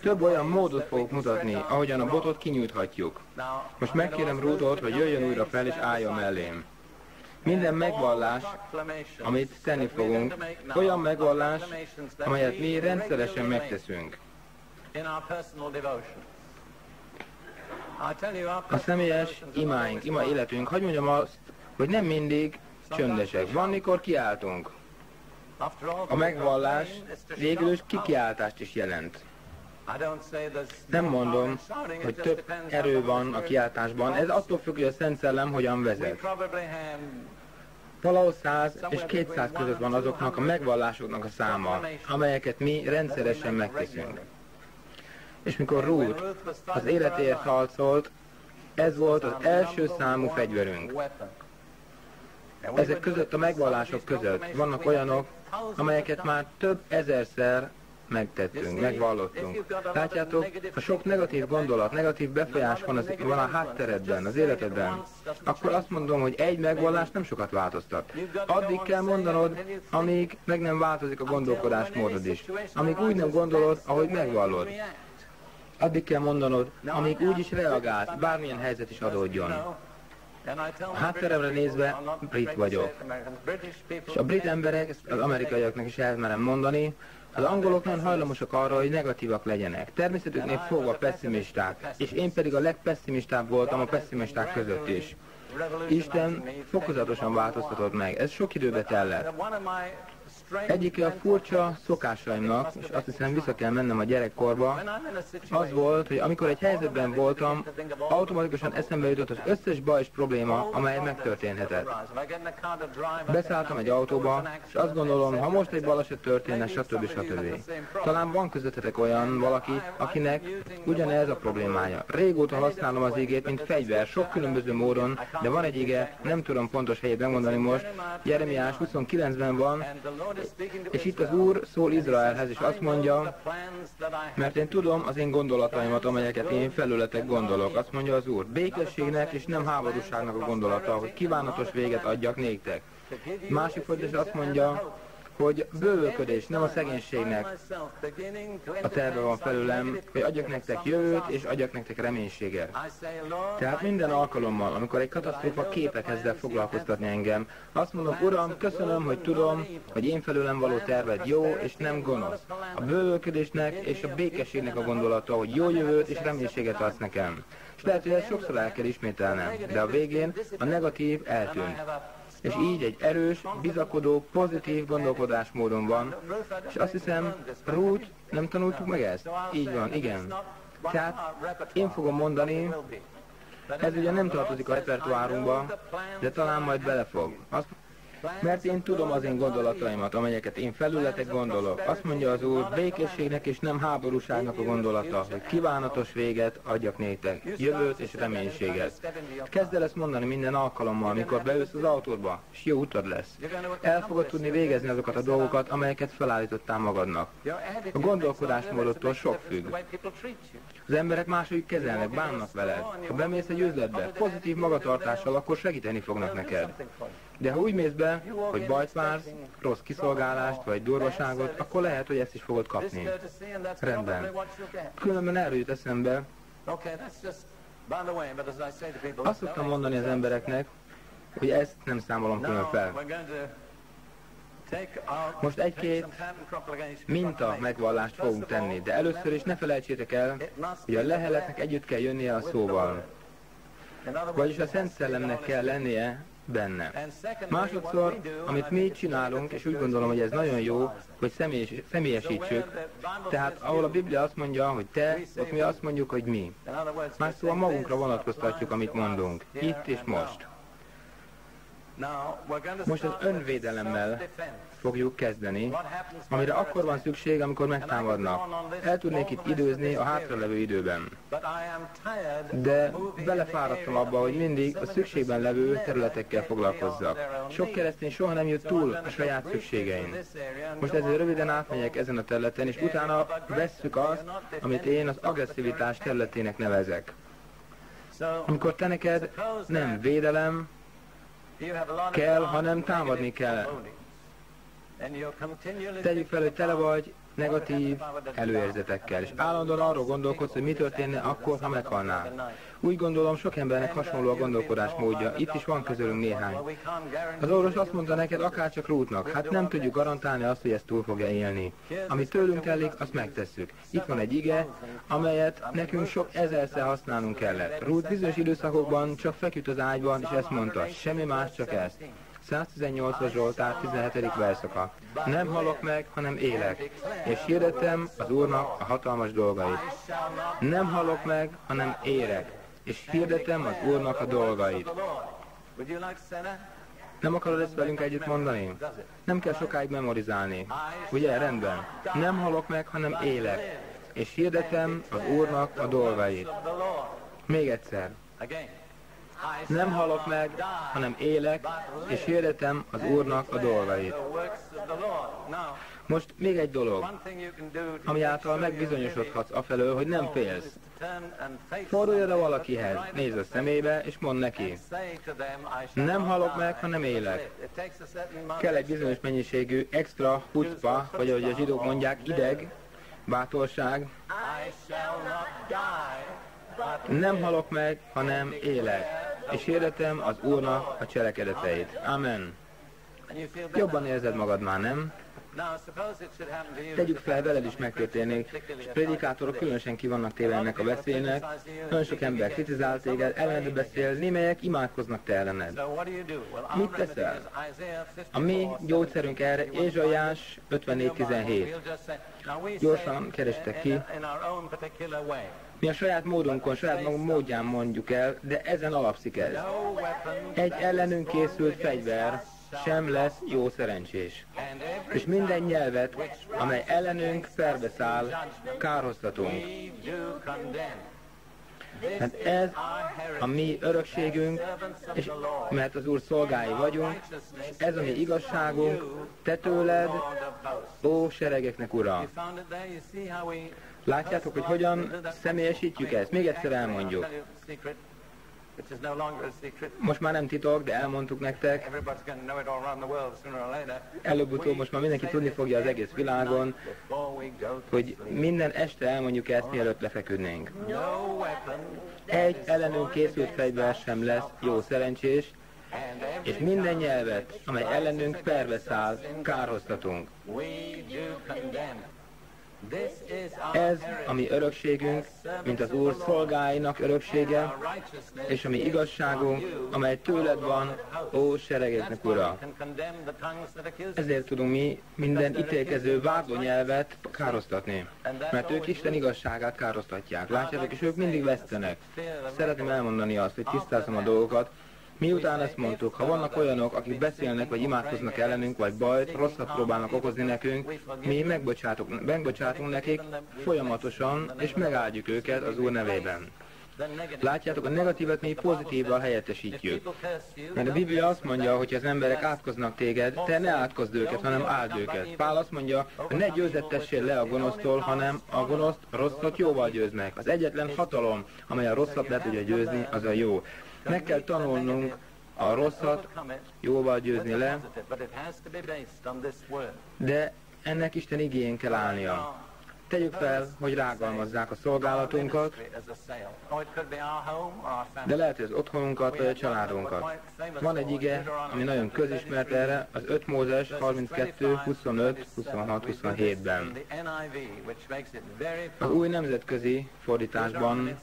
több olyan módot fogok mutatni, ahogyan a botot kinyújthatjuk. Most megkérem Rúdot, hogy jöjjön újra fel és álljon mellém. Minden megvallás, amit tenni fogunk, olyan megvallás, amelyet mi rendszeresen megteszünk. A személyes imáink, ima életünk, hogy mondjam azt, hogy nem mindig csöndesek. Van, mikor kiáltunk. A megvallás végül is kikiáltást is jelent. Nem mondom, hogy több erő van a kiáltásban, ez attól függ, hogy a Szent Szellem hogyan vezet. Valahol 100 és 200 között van azoknak a megvallásoknak a száma, amelyeket mi rendszeresen megteszünk. És mikor Ruth az életéért harcolt, ez volt az első számú fegyverünk. Ezek között a megvallások között vannak olyanok, amelyeket már több ezerszer megtettünk, megvallottunk. Látjátok, ha sok negatív gondolat, negatív befolyás van, az, van a hátteredben, az életedben, akkor azt mondom, hogy egy megvallás nem sokat változtat. Addig kell mondanod, amíg meg nem változik a gondolkodásmódod is. Amíg úgy nem gondolod, ahogy megvallod. Addig kell mondanod, amíg úgy is reagálsz, bármilyen helyzet is adódjon. A hátteremre nézve brit vagyok. És a brit emberek, az amerikaiaknak is elmerem mondani, az angolok nem hajlamosak arra, hogy negatívak legyenek. Természetüknél fogva pessimisták, és én pedig a legpessimistább voltam a pessimisták között is. Isten fokozatosan változtatott meg. Ez sok időbe tellett. Egyike a furcsa szokásaimnak, és azt hiszem vissza kell mennem a gyerekkorba, az volt, hogy amikor egy helyzetben voltam, automatikusan eszembe jutott az összes baj és probléma, amely megtörténhetett. Beszálltam egy autóba, és azt gondolom, ha most egy baleset történne, stb. stb. Talán van közöttetek olyan valaki, akinek ugyanez a problémája. Régóta használom az igét, mint fegyver, sok különböző módon, de van egy ige, nem tudom pontos helyét megmondani most, Jeremiás 29-ben van, és itt az Úr szól Izraelhez, és azt mondja, mert én tudom az én gondolataimat, amelyeket én felületek gondolok. Azt mondja az Úr, békességnek és nem háborúságnak a gondolata, hogy kívánatos véget adjak néktek. Másik fontos azt mondja, hogy bővölködés, nem a szegénységnek a terve van felülem, hogy adjak nektek jövőt, és adjak nektek reménységet. Tehát minden alkalommal, amikor egy katasztrófa képe kezd el foglalkoztatni engem, azt mondom, Uram, köszönöm, hogy tudom, hogy én felülem való terved jó, és nem gonosz. A bővölködésnek és a békességnek a gondolata, hogy jó jövőt és reménységet adsz nekem. És lehet, hogy ezt sokszor el kell ismételnem, de a végén a negatív eltűnt és így egy erős, bizakodó, pozitív gondolkodásmódon van, és azt hiszem, Ruth, nem tanultuk meg ezt? Így van, igen. Tehát én fogom mondani, ez ugye nem tartozik a repertoárunkba, de talán majd belefog. Azt mert én tudom az én gondolataimat, amelyeket én felületek gondolok. Azt mondja az Úr, békességnek és nem háborúságnak a gondolata, hogy kívánatos véget adjak néktek, jövőt és reménységet. Kezd el ezt mondani minden alkalommal, amikor beülsz az autódba, és jó utad lesz. El fogod tudni végezni azokat a dolgokat, amelyeket felállítottál magadnak. A gondolkodásmódotól sok függ. Az emberek máshogy kezelnek, bánnak veled. Ha bemész egy üzletbe, pozitív magatartással, akkor segíteni fognak neked. De ha úgy mész be, hogy bajt vársz, rossz kiszolgálást vagy durvaságot, akkor lehet, hogy ezt is fogod kapni. Rendben. Különben erről jut eszembe. Azt szoktam mondani az embereknek, hogy ezt nem számolom külön fel. Most egy-két minta megvallást fogunk tenni, de először is ne felejtsétek el, hogy a leheletnek együtt kell jönnie a szóval. Vagyis a Szent Szellemnek kell lennie benne. Másodszor, amit mi csinálunk, és úgy gondolom, hogy ez nagyon jó, hogy személyes, személyesítsük, tehát ahol a Biblia azt mondja, hogy te, ott mi azt mondjuk, hogy mi. Más szóval magunkra vonatkoztatjuk, amit mondunk, itt és most. Most az önvédelemmel fogjuk kezdeni, amire akkor van szükség, amikor megtámadnak. El tudnék itt időzni a hátralevő időben. De belefáradtam abba, hogy mindig a szükségben levő területekkel foglalkozzak. Sok keresztény soha nem jut túl a saját szükségein. Most ezért röviden átmegyek ezen a területen, és utána vesszük azt, amit én az agresszivitás területének nevezek. Amikor te neked nem védelem, kell, hanem támadni kell. Tegyük fel, hogy tele vagy negatív előérzetekkel, és állandóan arról gondolkodsz, hogy mi történne akkor, ha meghalnál. Úgy gondolom, sok embernek hasonló a gondolkodás módja. Itt is van közülünk néhány. Az orvos azt mondta neked, akárcsak rútnak, hát nem tudjuk garantálni azt, hogy ezt túl fogja élni. Ami tőlünk telik, azt megtesszük. Itt van egy ige, amelyet nekünk sok ezerszer használnunk kellett. Rút bizonyos időszakokban csak feküdt az ágyban, és ezt mondta, semmi más, csak ezt. 118-as Zsoltár 17. verszaka. Nem halok meg, hanem élek, és hirdetem az Úrnak a hatalmas dolgait. Nem halok meg, hanem élek, és hirdetem az Úrnak a dolgait. Nem akarod ezt velünk együtt mondani? Nem kell sokáig memorizálni. Ugye, rendben. Nem halok meg, hanem élek, és hirdetem az Úrnak a dolgait. Még egyszer. Nem halok meg, hanem élek, és hirdetem az Úrnak a dolgait. Most még egy dolog, ami által megbizonyosodhatsz afelől, hogy nem félsz. Fordulj oda valakihez, nézz a szemébe, és mondd neki. Nem halok meg, hanem élek. Kell egy bizonyos mennyiségű extra hucpa, vagy ahogy a zsidók mondják, ideg, bátorság. Nem halok meg, hanem élek, és hirdetem az Úrnak a cselekedeteit. Amen. Jobban érzed magad már, nem? Tegyük fel, veled is megtörténik, és prédikátorok különösen ki vannak téve ennek a veszélynek. Nagyon sok ember kritizál téged, ellened beszél, némelyek imádkoznak te ellened. Mit teszel? A mi gyógyszerünk erre Ézsaiás 54.17. Gyorsan kerestek ki. Mi a saját módunkon, saját magunk módján mondjuk el, de ezen alapszik ez. Egy ellenünk készült fegyver sem lesz jó szerencsés. És minden nyelvet, amely ellenünk szerbeszáll, kárhoztatunk. Hát ez a mi örökségünk, és mert az Úr szolgái vagyunk, és ez a mi igazságunk, te tőled, ó seregeknek Ura. Látjátok, hogy hogyan személyesítjük ezt? Még egyszer elmondjuk. Most már nem titok, de elmondtuk nektek. Előbb-utóbb most már mindenki tudni fogja az egész világon, hogy minden este elmondjuk ezt, mielőtt lefeküdnénk. Egy ellenünk készült fegyver sem lesz jó szerencsés, és minden nyelvet, amely ellenünk perbe száll, kárhoztatunk. Ez a mi örökségünk, mint az Úr szolgáinak öröksége, és a mi igazságunk, amely tőled van, ó seregeknek Ura. Ezért tudunk mi minden ítélkező nyelvet károztatni, mert ők Isten igazságát károztatják. Látjátok, és ők mindig vesztenek. Szeretném elmondani azt, hogy tisztázom a dolgokat, Miután ezt mondtuk, ha vannak olyanok, akik beszélnek vagy imádkoznak ellenünk, vagy bajt, rosszat próbálnak okozni nekünk, mi megbocsátunk, megbocsátunk nekik folyamatosan, és megáldjuk őket az Úr nevében. Látjátok, a negatívat mi pozitívval helyettesítjük. Mert a Biblia azt mondja, hogy az emberek átkoznak téged, te ne átkozd őket, hanem áld őket. Pál azt mondja, hogy ne győzettessél le a gonosztól, hanem a gonoszt rosszat jóval győz meg. Az egyetlen hatalom, amely a rosszat le tudja győzni, az a jó. Meg kell tanulnunk a rosszat jóval győzni le, de ennek Isten igényén kell állnia. Tegyük fel, hogy rágalmazzák a szolgálatunkat, de lehet, hogy az otthonunkat vagy a családunkat. Van egy ige, ami nagyon közismert erre, az 5 Mózes 32, 25, 26, 27-ben. Az új nemzetközi fordításban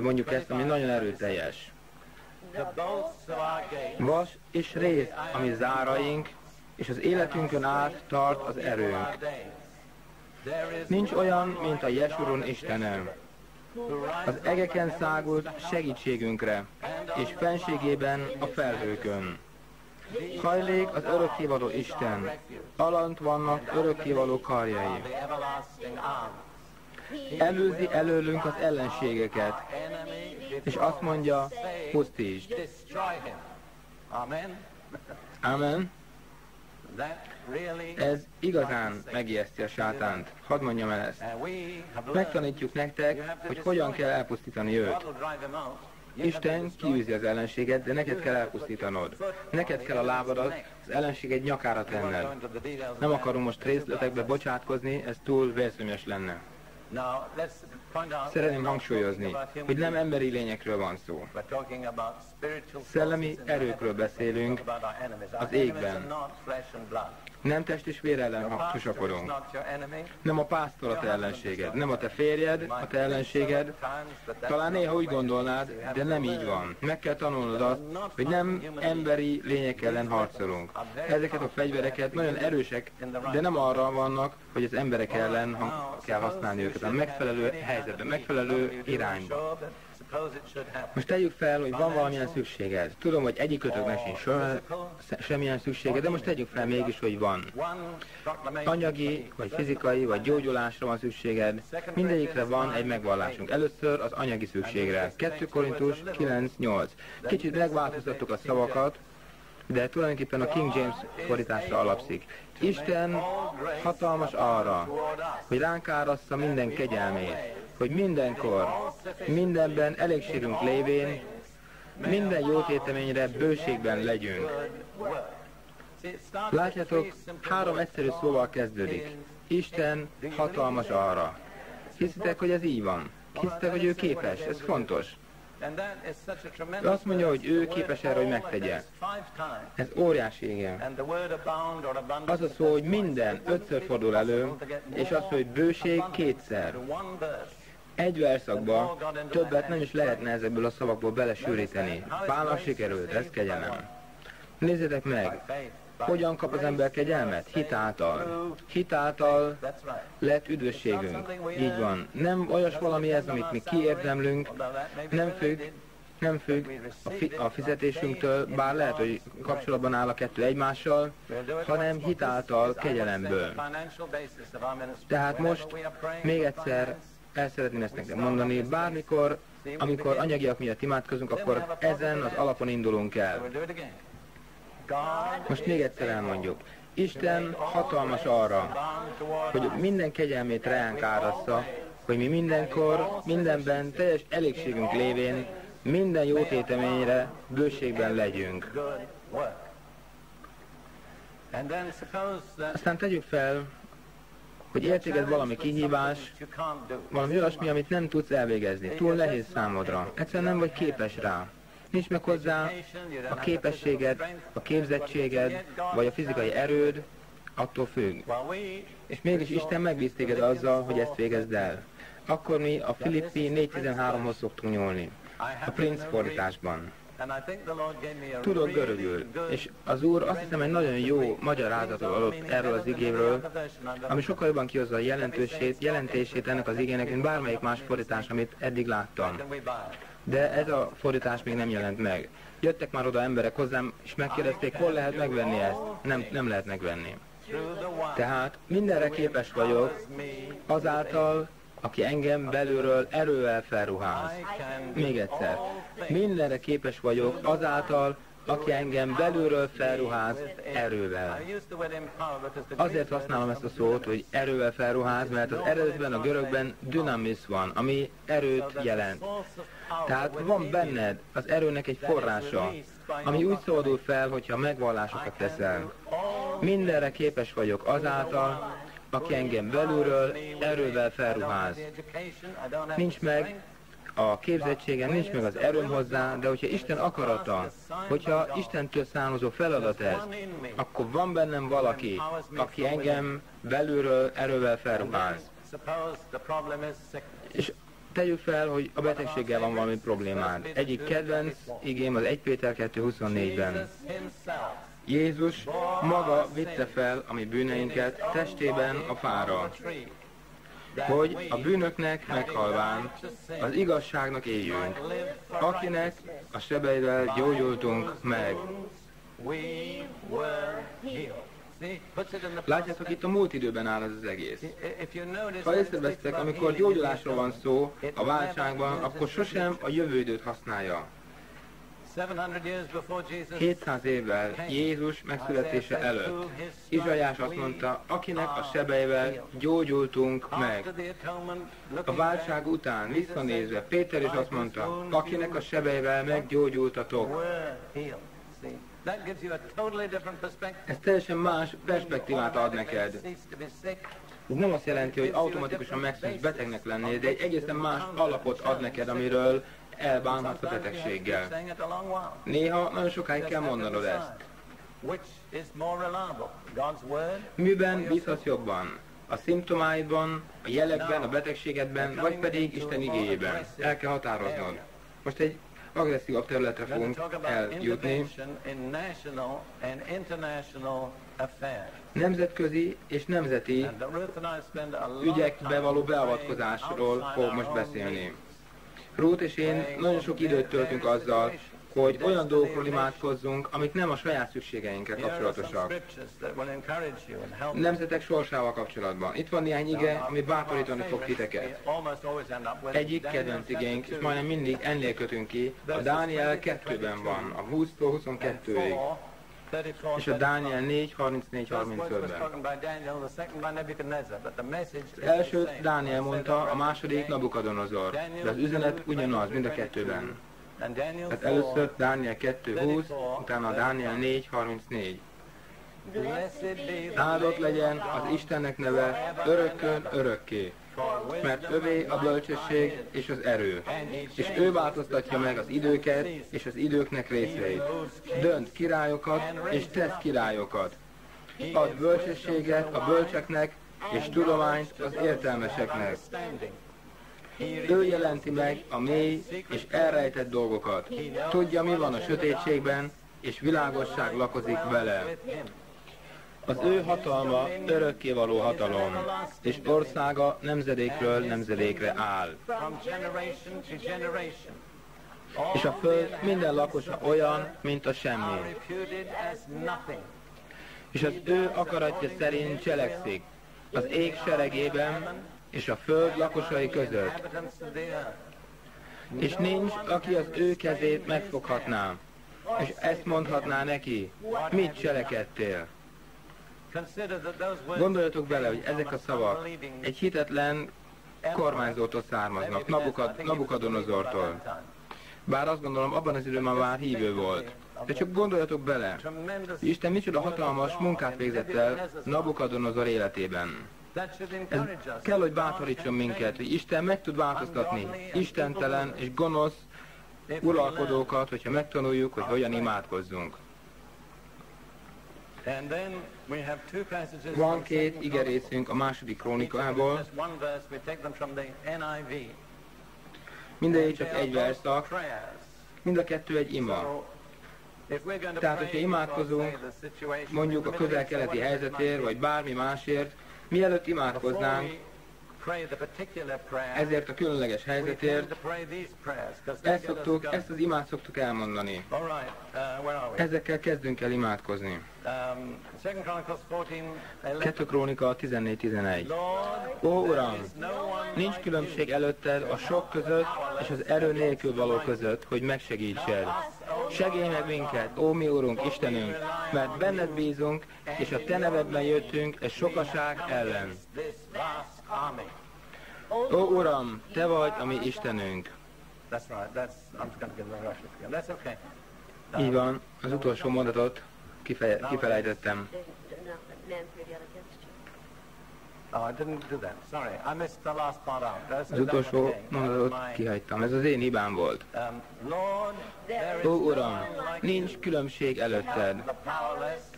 mondjuk ezt, ami nagyon erőteljes. Vas és rész, ami záraink, és az életünkön át tart az erőnk. Nincs olyan, mint a Jesurun Istenem. Az egeken szágult segítségünkre, és fenségében a felhőkön. Hajlék az örökkévaló Isten, alant vannak örökkévaló karjai. Előzi előlünk az ellenségeket, és azt mondja, pusztítsd. Amen. Ez igazán megijeszti a sátánt. Hadd mondjam el ezt. Megtanítjuk nektek, hogy hogyan kell elpusztítani őt. Isten kiűzi az ellenséget, de neked kell elpusztítanod. Neked kell a lábadat az ellenséget nyakára tenned. Nem akarom most részletekbe bocsátkozni, ez túl vérszomjas lenne. Szeretném hangsúlyozni, hogy nem emberi lényekről van szó. Szellemi erőkről beszélünk az égben. Nem test és vér ellen hasakodunk. Nem a pásztor a te ellenséged, nem a te férjed, a te ellenséged. Talán néha úgy gondolnád, de nem így van. Meg kell tanulnod azt, hogy nem emberi lények ellen harcolunk. Ezeket a fegyvereket nagyon erősek, de nem arra vannak, hogy az emberek ellen kell használni őket, a megfelelő helyzetben, megfelelő irányba. Most tegyük fel, hogy van valamilyen szükséged. Tudom, hogy egyikötöknek sincs soha semmilyen szüksége, de most tegyük fel mégis, hogy van. Anyagi, vagy fizikai, vagy gyógyulásra van szükséged. Mindegyikre van egy megvallásunk. Először az anyagi szükségre. 2 Korintus 9.8. Kicsit megváltoztattuk a szavakat, de tulajdonképpen a King James fordításra alapszik. Isten hatalmas arra, hogy ránk árassza minden kegyelmét, hogy mindenkor, mindenben elégségünk lévén, minden jó téteményre bőségben legyünk. Látjátok, három egyszerű szóval kezdődik. Isten hatalmas arra. Hiszitek, hogy ez így van? Hiszitek, hogy ő képes? Ez fontos. Ő azt mondja, hogy ő képes erre, hogy megtegye. Ez óriási igen. Az a szó, hogy minden ötször fordul elő, és az, hogy bőség kétszer. Egy verszakba többet nem is lehetne ezekből a szavakból belesűríteni. Pálnak sikerült, ez kegyelem. Nézzétek meg, hogyan kap az ember kegyelmet? Hitáltal. Hitáltal lett üdvösségünk. Így van. Nem olyas valami ez, amit mi kiérdemlünk, nem függ, nem függ a, fi, a fizetésünktől, bár lehet, hogy kapcsolatban áll a kettő egymással, hanem hitáltal kegyelemből. Tehát most még egyszer el szeretném ezt nektek mondani, bármikor, amikor anyagiak miatt imádkozunk, akkor ezen az alapon indulunk el. Most még egyszer elmondjuk. Isten hatalmas arra, hogy minden kegyelmét reánk árassza, hogy mi mindenkor, mindenben teljes elégségünk lévén minden jó téteményre bőségben legyünk. Aztán tegyük fel, hogy értéged valami kihívás, valami olyasmi, amit nem tudsz elvégezni. Túl nehéz számodra. Egyszerűen nem vagy képes rá. Nincs meg hozzá a képességed, a képzettséged, vagy a fizikai erőd, attól függ. És mégis Isten megbíz téged azzal, hogy ezt végezd el. Akkor mi a Filippi 4.13-hoz szoktunk nyúlni. A Prince fordításban. Tudok görögül, és az Úr azt hiszem egy nagyon jó magyarázatot adott erről az igéről, ami sokkal jobban kihozza a jelentősét, jelentését ennek az igének, mint bármelyik más fordítás, amit eddig láttam. De ez a fordítás még nem jelent meg. Jöttek már oda emberek hozzám, és megkérdezték, hol lehet megvenni ezt. Nem, nem lehet megvenni. Tehát mindenre képes vagyok azáltal, aki engem belülről erővel felruház. Még egyszer. Mindenre képes vagyok azáltal, aki engem belülről felruház erővel. Azért használom ezt a szót, hogy erővel felruház, mert az eredetben a görögben dynamis van, ami erőt jelent. Tehát van benned az erőnek egy forrása, ami úgy szabadul fel, hogyha megvallásokat teszel. Mindenre képes vagyok azáltal, aki engem belülről erővel felruház. Nincs meg a képzettségem, nincs meg az erőm hozzá, de hogyha Isten akarata, hogyha Istentől származó feladat ez, akkor van bennem valaki, aki engem belülről erővel felruház. És tegyük fel, hogy a betegséggel van valami problémád. Egyik kedvenc igém az 1 Péter 2.24-ben. Jézus maga vitte fel a mi bűneinket testében a fára, hogy a bűnöknek meghalván az igazságnak éljünk, akinek a sebeivel gyógyultunk meg. Látjátok, itt a múlt időben áll ez az egész. Ha észrevesztek, amikor gyógyulásról van szó a válságban, akkor sosem a jövő időt használja. 700 évvel Jézus megszületése előtt Izsajás azt mondta, akinek a sebeivel gyógyultunk meg. A válság után visszanézve Péter is azt mondta, akinek a sebeivel meggyógyultatok. Ez teljesen más perspektívát ad neked. Ez nem azt jelenti, hogy automatikusan megszűnsz betegnek lennél, de egy egészen más alapot ad neked, amiről elbánhatsz a betegséggel. Néha nagyon sokáig kell mondanod ezt. Miben bízhatsz jobban? A szimptomáidban, a jelekben, a betegségedben, vagy pedig Isten igéjében. El kell határoznod. Most egy agresszívabb területre fogunk eljutni. Nemzetközi és nemzeti ügyekbe való beavatkozásról fog most beszélni. Ruth és én nagyon sok időt töltünk azzal, hogy olyan dolgokról imádkozzunk, amik nem a saját szükségeinkkel kapcsolatosak. Nemzetek sorsával kapcsolatban. Itt van néhány ige, ami bátorítani fog titeket. Egyik kedvenc igénk, és majdnem mindig ennél kötünk ki, a Dániel 2-ben van, a 20-tól 22-ig. És a Dániel 4, 34, 35-ben. Az első Dániel mondta, a második Nabukadonozor, de az üzenet ugyanaz, mind a kettőben. Tehát először Dániel 2.20, utána Dániel 4.34. Áldott legyen az Istennek neve örökkön örökké, mert övé a bölcsesség és az erő, és ő változtatja meg az időket és az időknek részeit. Dönt királyokat és tesz királyokat. Ad bölcsességet a bölcseknek és tudományt az értelmeseknek. Ő jelenti meg a mély és elrejtett dolgokat. Tudja, mi van a sötétségben, és világosság lakozik vele. Az ő hatalma örökkévaló hatalom, és országa nemzedékről nemzedékre áll. És a föld minden lakosa olyan, mint a semmi. És az ő akaratja szerint cselekszik. Az ég seregében, és a föld lakosai között. És nincs, aki az ő kezét megfoghatná, és ezt mondhatná neki, mit cselekedtél. Gondoljatok bele, hogy ezek a szavak egy hitetlen kormányzótól származnak, Nabukad, Nabukadonozortól. Bár azt gondolom, abban az időben már hívő volt. De csak gondoljatok bele, Isten micsoda hatalmas munkát végzett el Nabukadonozor életében. Ez kell, hogy bátorítson minket, hogy Isten meg tud változtatni istentelen és gonosz uralkodókat, hogyha megtanuljuk, hogy hogyan imádkozzunk. Van két igerészünk a második krónikából. Mindegyik csak egy verszak, mind a kettő egy ima. Tehát, hogyha imádkozunk mondjuk a közel-keleti helyzetért, vagy bármi másért, Mielőtt imádkoznánk, ezért a különleges helyzetért, ezt, szoktuk, ezt az imát szoktuk elmondani. Ezekkel kezdünk el imádkozni. 2 Krónika 14-11 Ó Uram, nincs különbség előtted a sok között és az erő nélkül való között, hogy megsegítsed. Segélj meg minket, ó mi Úrunk, Istenünk, mert benned bízunk, és a Te nevedben jöttünk egy sokaság ellen. Ó Uram, Te vagy a mi Istenünk. That's right. That's, I'm just going to give the Russian again. That's okay. Így van, az utolsó mondatot kifeje, kifelejtettem. Oh, I didn't do that. Sorry, I missed the last part out. That's, Az utolsó mondatot My- kihagytam. Ez az én hibám volt. Um, Lord, there is Ó no Uram, nincs különbség előtted.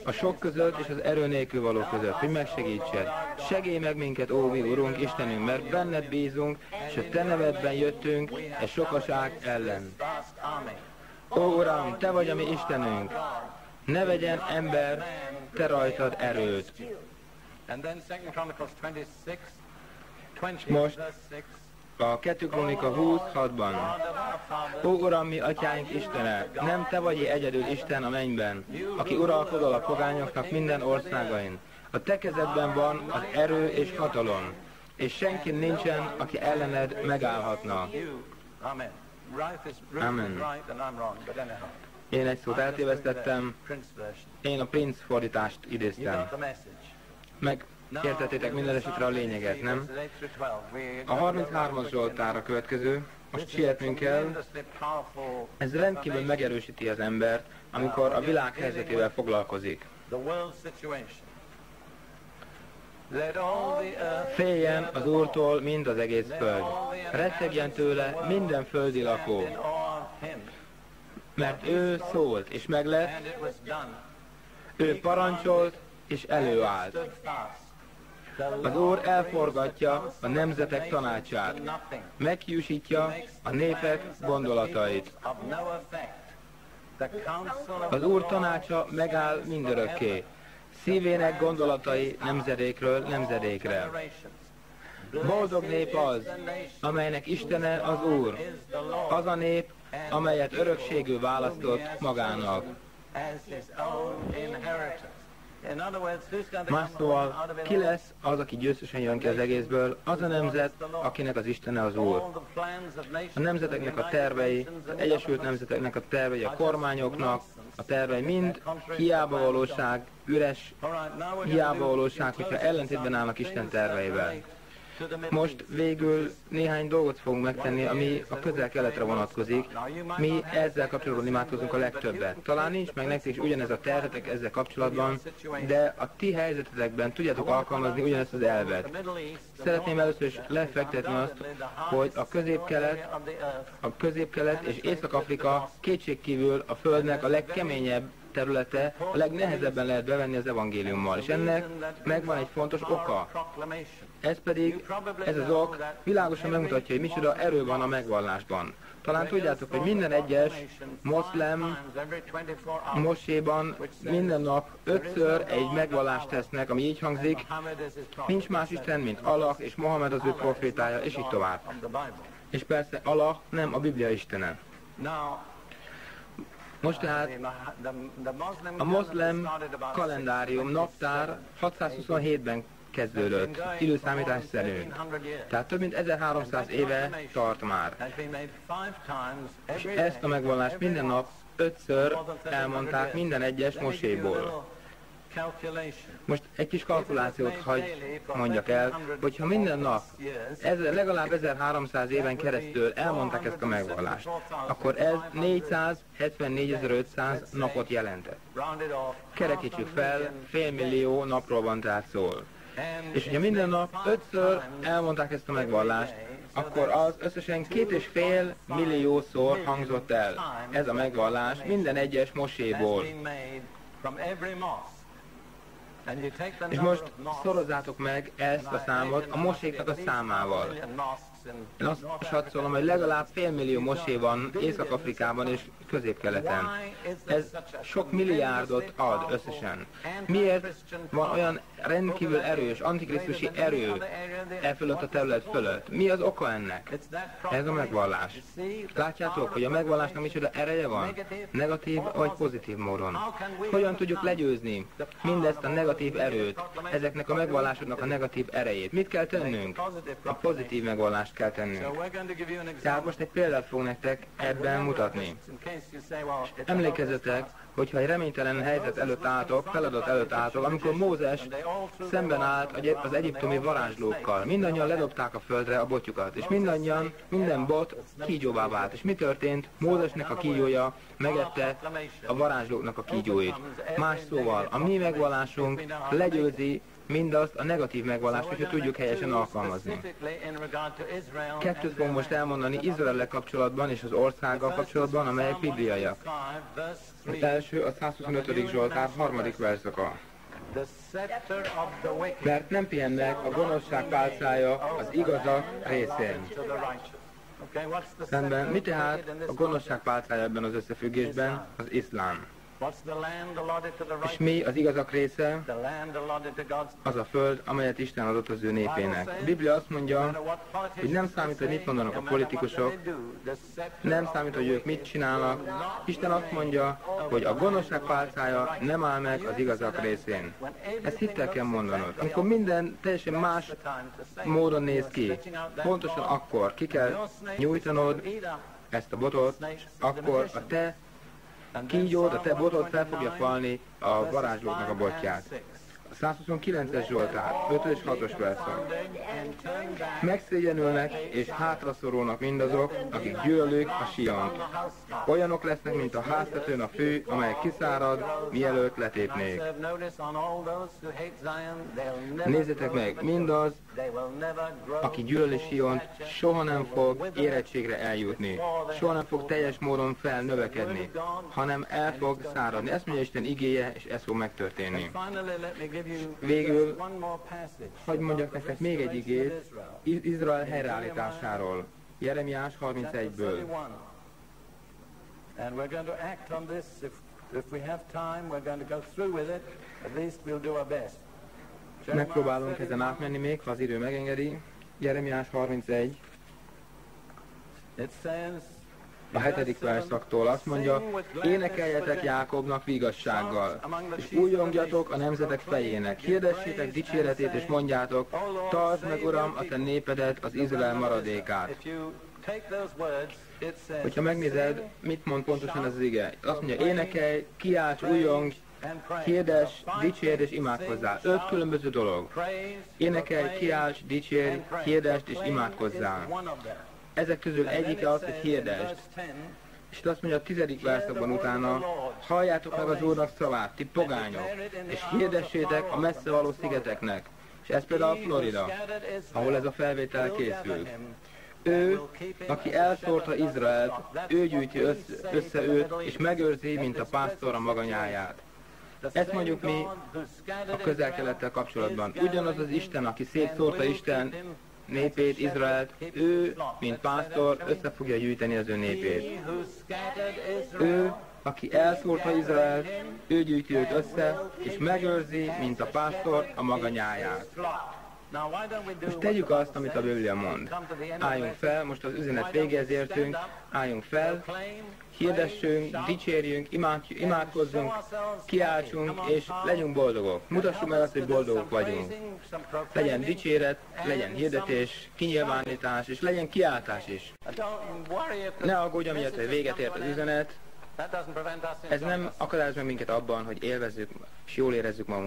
A sok között és az erő nélkül való között, hogy megsegítsed. Segélj meg minket, ó mi Urunk, Istenünk, mert benned bízunk, és a Te nevedben jöttünk, e sokaság ellen. Ó Uram, Te vagy a mi Istenünk, ne vegyen ember, Te rajtad erőt. Most- verse 6. A 2 Kronika 26-ban. Ó Uram, mi atyáink Istene, nem Te vagy egyedül Isten a mennyben, aki uralkodol a pogányoknak minden országain. A Te kezedben van az erő és hatalom, és senki nincsen, aki ellened megállhatna. Amen. Amen. Én egy szót eltévesztettem, én a Prince fordítást idéztem. Meg értettétek minden esetre a lényeget, nem? A 33-as Zsoltár a következő, most sietnünk kell, ez rendkívül megerősíti az embert, amikor a világ helyzetével foglalkozik. Féljen az Úrtól mind az egész föld. Rettegjen tőle minden földi lakó, mert ő szólt, és meg lett, ő parancsolt, és előállt. Az Úr elforgatja a nemzetek tanácsát, megjúsítja a népek gondolatait. Az Úr tanácsa megáll mindörökké, szívének gondolatai nemzedékről nemzedékre. Boldog nép az, amelynek Istene az Úr, az a nép, amelyet örökségül választott magának. Más szóval, ki lesz az, aki győzösen jön ki az egészből? Az a nemzet, akinek az Istene az Úr. A nemzeteknek a tervei, az Egyesült Nemzeteknek a tervei, a kormányoknak, a tervei mind hiába valóság, üres hiába valóság, hogyha ellentétben állnak Isten terveivel. Most végül néhány dolgot fogunk megtenni, ami a közel-keletre vonatkozik. Mi ezzel kapcsolatban imádkozunk a legtöbbet. Talán nincs meg nektek is ugyanez a tervetek ezzel kapcsolatban, de a ti helyzetetekben tudjátok alkalmazni ugyanezt az elvet. Szeretném először is lefektetni azt, hogy a középkelet, a középkelet és Észak-Afrika kétségkívül a Földnek a legkeményebb területe, a legnehezebben lehet bevenni az evangéliummal. És ennek megvan egy fontos oka. Ez pedig, ez az ok világosan megmutatja, hogy micsoda erő van a megvallásban. Talán tudjátok, hogy minden egyes moszlem moséban minden nap ötször egy megvallást tesznek, ami így hangzik, nincs más Isten, mint Allah, és Mohamed az ő profétája, és így tovább. És persze Allah nem a Biblia Istene. Most tehát a moszlem kalendárium naptár 627-ben kezdődött, időszámítás szerint. Tehát több mint 1300 éve tart már. És ezt a megvallást minden nap ötször elmondták minden egyes moséból. Most egy kis kalkulációt hagy mondjak el, hogyha minden nap, ez legalább 1300 éven keresztül elmondták ezt a megvallást, akkor ez 474.500 napot jelentett. Kerekítsük fel, félmillió napról van tehát szól. És hogyha minden nap ötször elmondták ezt a megvallást, akkor az összesen két és fél milliószor hangzott el ez a megvallás minden egyes moséból. És most szorozzátok meg ezt a számot a moséknak a számával. Én azt szólom, hogy legalább félmillió mosé van Észak-Afrikában és Közép-Keleten. Ez sok milliárdot ad összesen. Miért van olyan rendkívül erős antikrisztusi erő e fölött a terület fölött? Mi az oka ennek? Ez a megvallás. Látjátok, hogy a megvallásnak micsoda ereje van? Negatív vagy pozitív módon. Hogyan tudjuk legyőzni mindezt a negatív erőt, ezeknek a megvallásoknak a negatív erejét? Mit kell tennünk? A pozitív megvallás megvallást kell tennünk. Tehát most egy példát fog nektek ebben mutatni. Emlékezzetek, hogyha egy reménytelen helyzet előtt álltok, feladat előtt álltok, amikor Mózes szemben állt az egyiptomi varázslókkal. Mindannyian ledobták a földre a botjukat, és mindannyian, minden bot kígyóvá vált. És mi történt? Mózesnek a kígyója megette a varázslóknak a kígyóit. Más szóval, a mi megvallásunk legyőzi mindazt a negatív megvallást, hogyha tudjuk helyesen alkalmazni. Kettőt fogom most elmondani Izrael kapcsolatban és az országgal kapcsolatban, amelyek bibliaiak. Az első a 125. Zsoltár harmadik verszaka. Mert nem pihennek a gonoszság pálcája az igazak részén. Szemben, mi tehát a gonoszság pálcája ebben az összefüggésben? Az iszlám. És mi az igazak része? Az a föld, amelyet Isten adott az ő népének. A Biblia azt mondja, hogy nem számít, hogy mit mondanak a politikusok, nem számít, hogy ők mit csinálnak. Isten azt mondja, hogy a gonoszság pálcája nem áll meg az igazak részén. Ezt hittel kell mondanod. Amikor minden teljesen más módon néz ki, pontosan akkor ki kell nyújtanod ezt a botot, akkor a te kígyót, a te botod fel fogja falni a varázslóknak a botját. 129-es Zsoltár, 5 és 6-os verszak. Megszégyenülnek és hátraszorulnak mindazok, akik gyűlölik a Siont. Olyanok lesznek, mint a háztetőn a fő, amely kiszárad, mielőtt letépnék. Nézzétek meg, mindaz, aki gyűlöli Siont, soha nem fog érettségre eljutni. Soha nem fog teljes módon felnövekedni, hanem el fog száradni. Ezt mondja Isten igéje, és ez fog megtörténni. Végül, hogy mondjak nektek még egy igét Izrael helyreállításáról. Jeremiás 31-ből. And we're going to act on this. If, if we have time, we're going to go through with it. At least we'll do our best. Megpróbálunk ezen átmenni még, ha az idő megengedi. Jeremiás 31. It says, a hetedik verszaktól azt mondja, énekeljetek Jákobnak vigassággal, és újongjatok a nemzetek fejének, hirdessétek dicséretét, és mondjátok, tartsd meg, Uram, a te népedet, az Izrael maradékát. Hogyha megnézed, mit mond pontosan az ige, azt mondja, énekelj, kiálts, újong, Hirdes, dicsérd és imádkozzál. Öt különböző dolog. Énekelj, kiálts, dicsérj, hirdest és imádkozzál. Ezek közül egyike az, hogy hirdesd. És azt mondja a tizedik verszakban utána, halljátok meg az Úrnak szavát, ti pogányok, és hirdessétek a messze való szigeteknek. És ez például Florida, ahol ez a felvétel készül. Ő, aki elszórta Izraelt, ő gyűjti össze, össze őt, és megőrzi, mint a pásztor a maganyáját. Ezt mondjuk mi a közel-kelettel kapcsolatban. Ugyanaz az Isten, aki szétszórta Isten népét, Izraelt, ő, mint pásztor, össze fogja gyűjteni az ő népét. Ő, aki elszórta Izraelt, ő gyűjti őt össze, és megőrzi, mint a pásztor, a maga nyáját. Most tegyük azt, amit a Biblia mond. Álljunk fel, most az üzenet végéhez értünk, álljunk fel, hirdessünk, dicsérjünk, imád, imádkozzunk, kiáltsunk, és legyünk boldogok. Mutassuk meg azt, hogy boldogok vagyunk. Legyen dicséret, legyen hirdetés, kinyilvánítás, és legyen kiáltás is. Ne aggódj, amiatt, hogy véget ért az üzenet. Ez nem akadályoz meg minket abban, hogy élvezzük, és jól érezzük magunkat.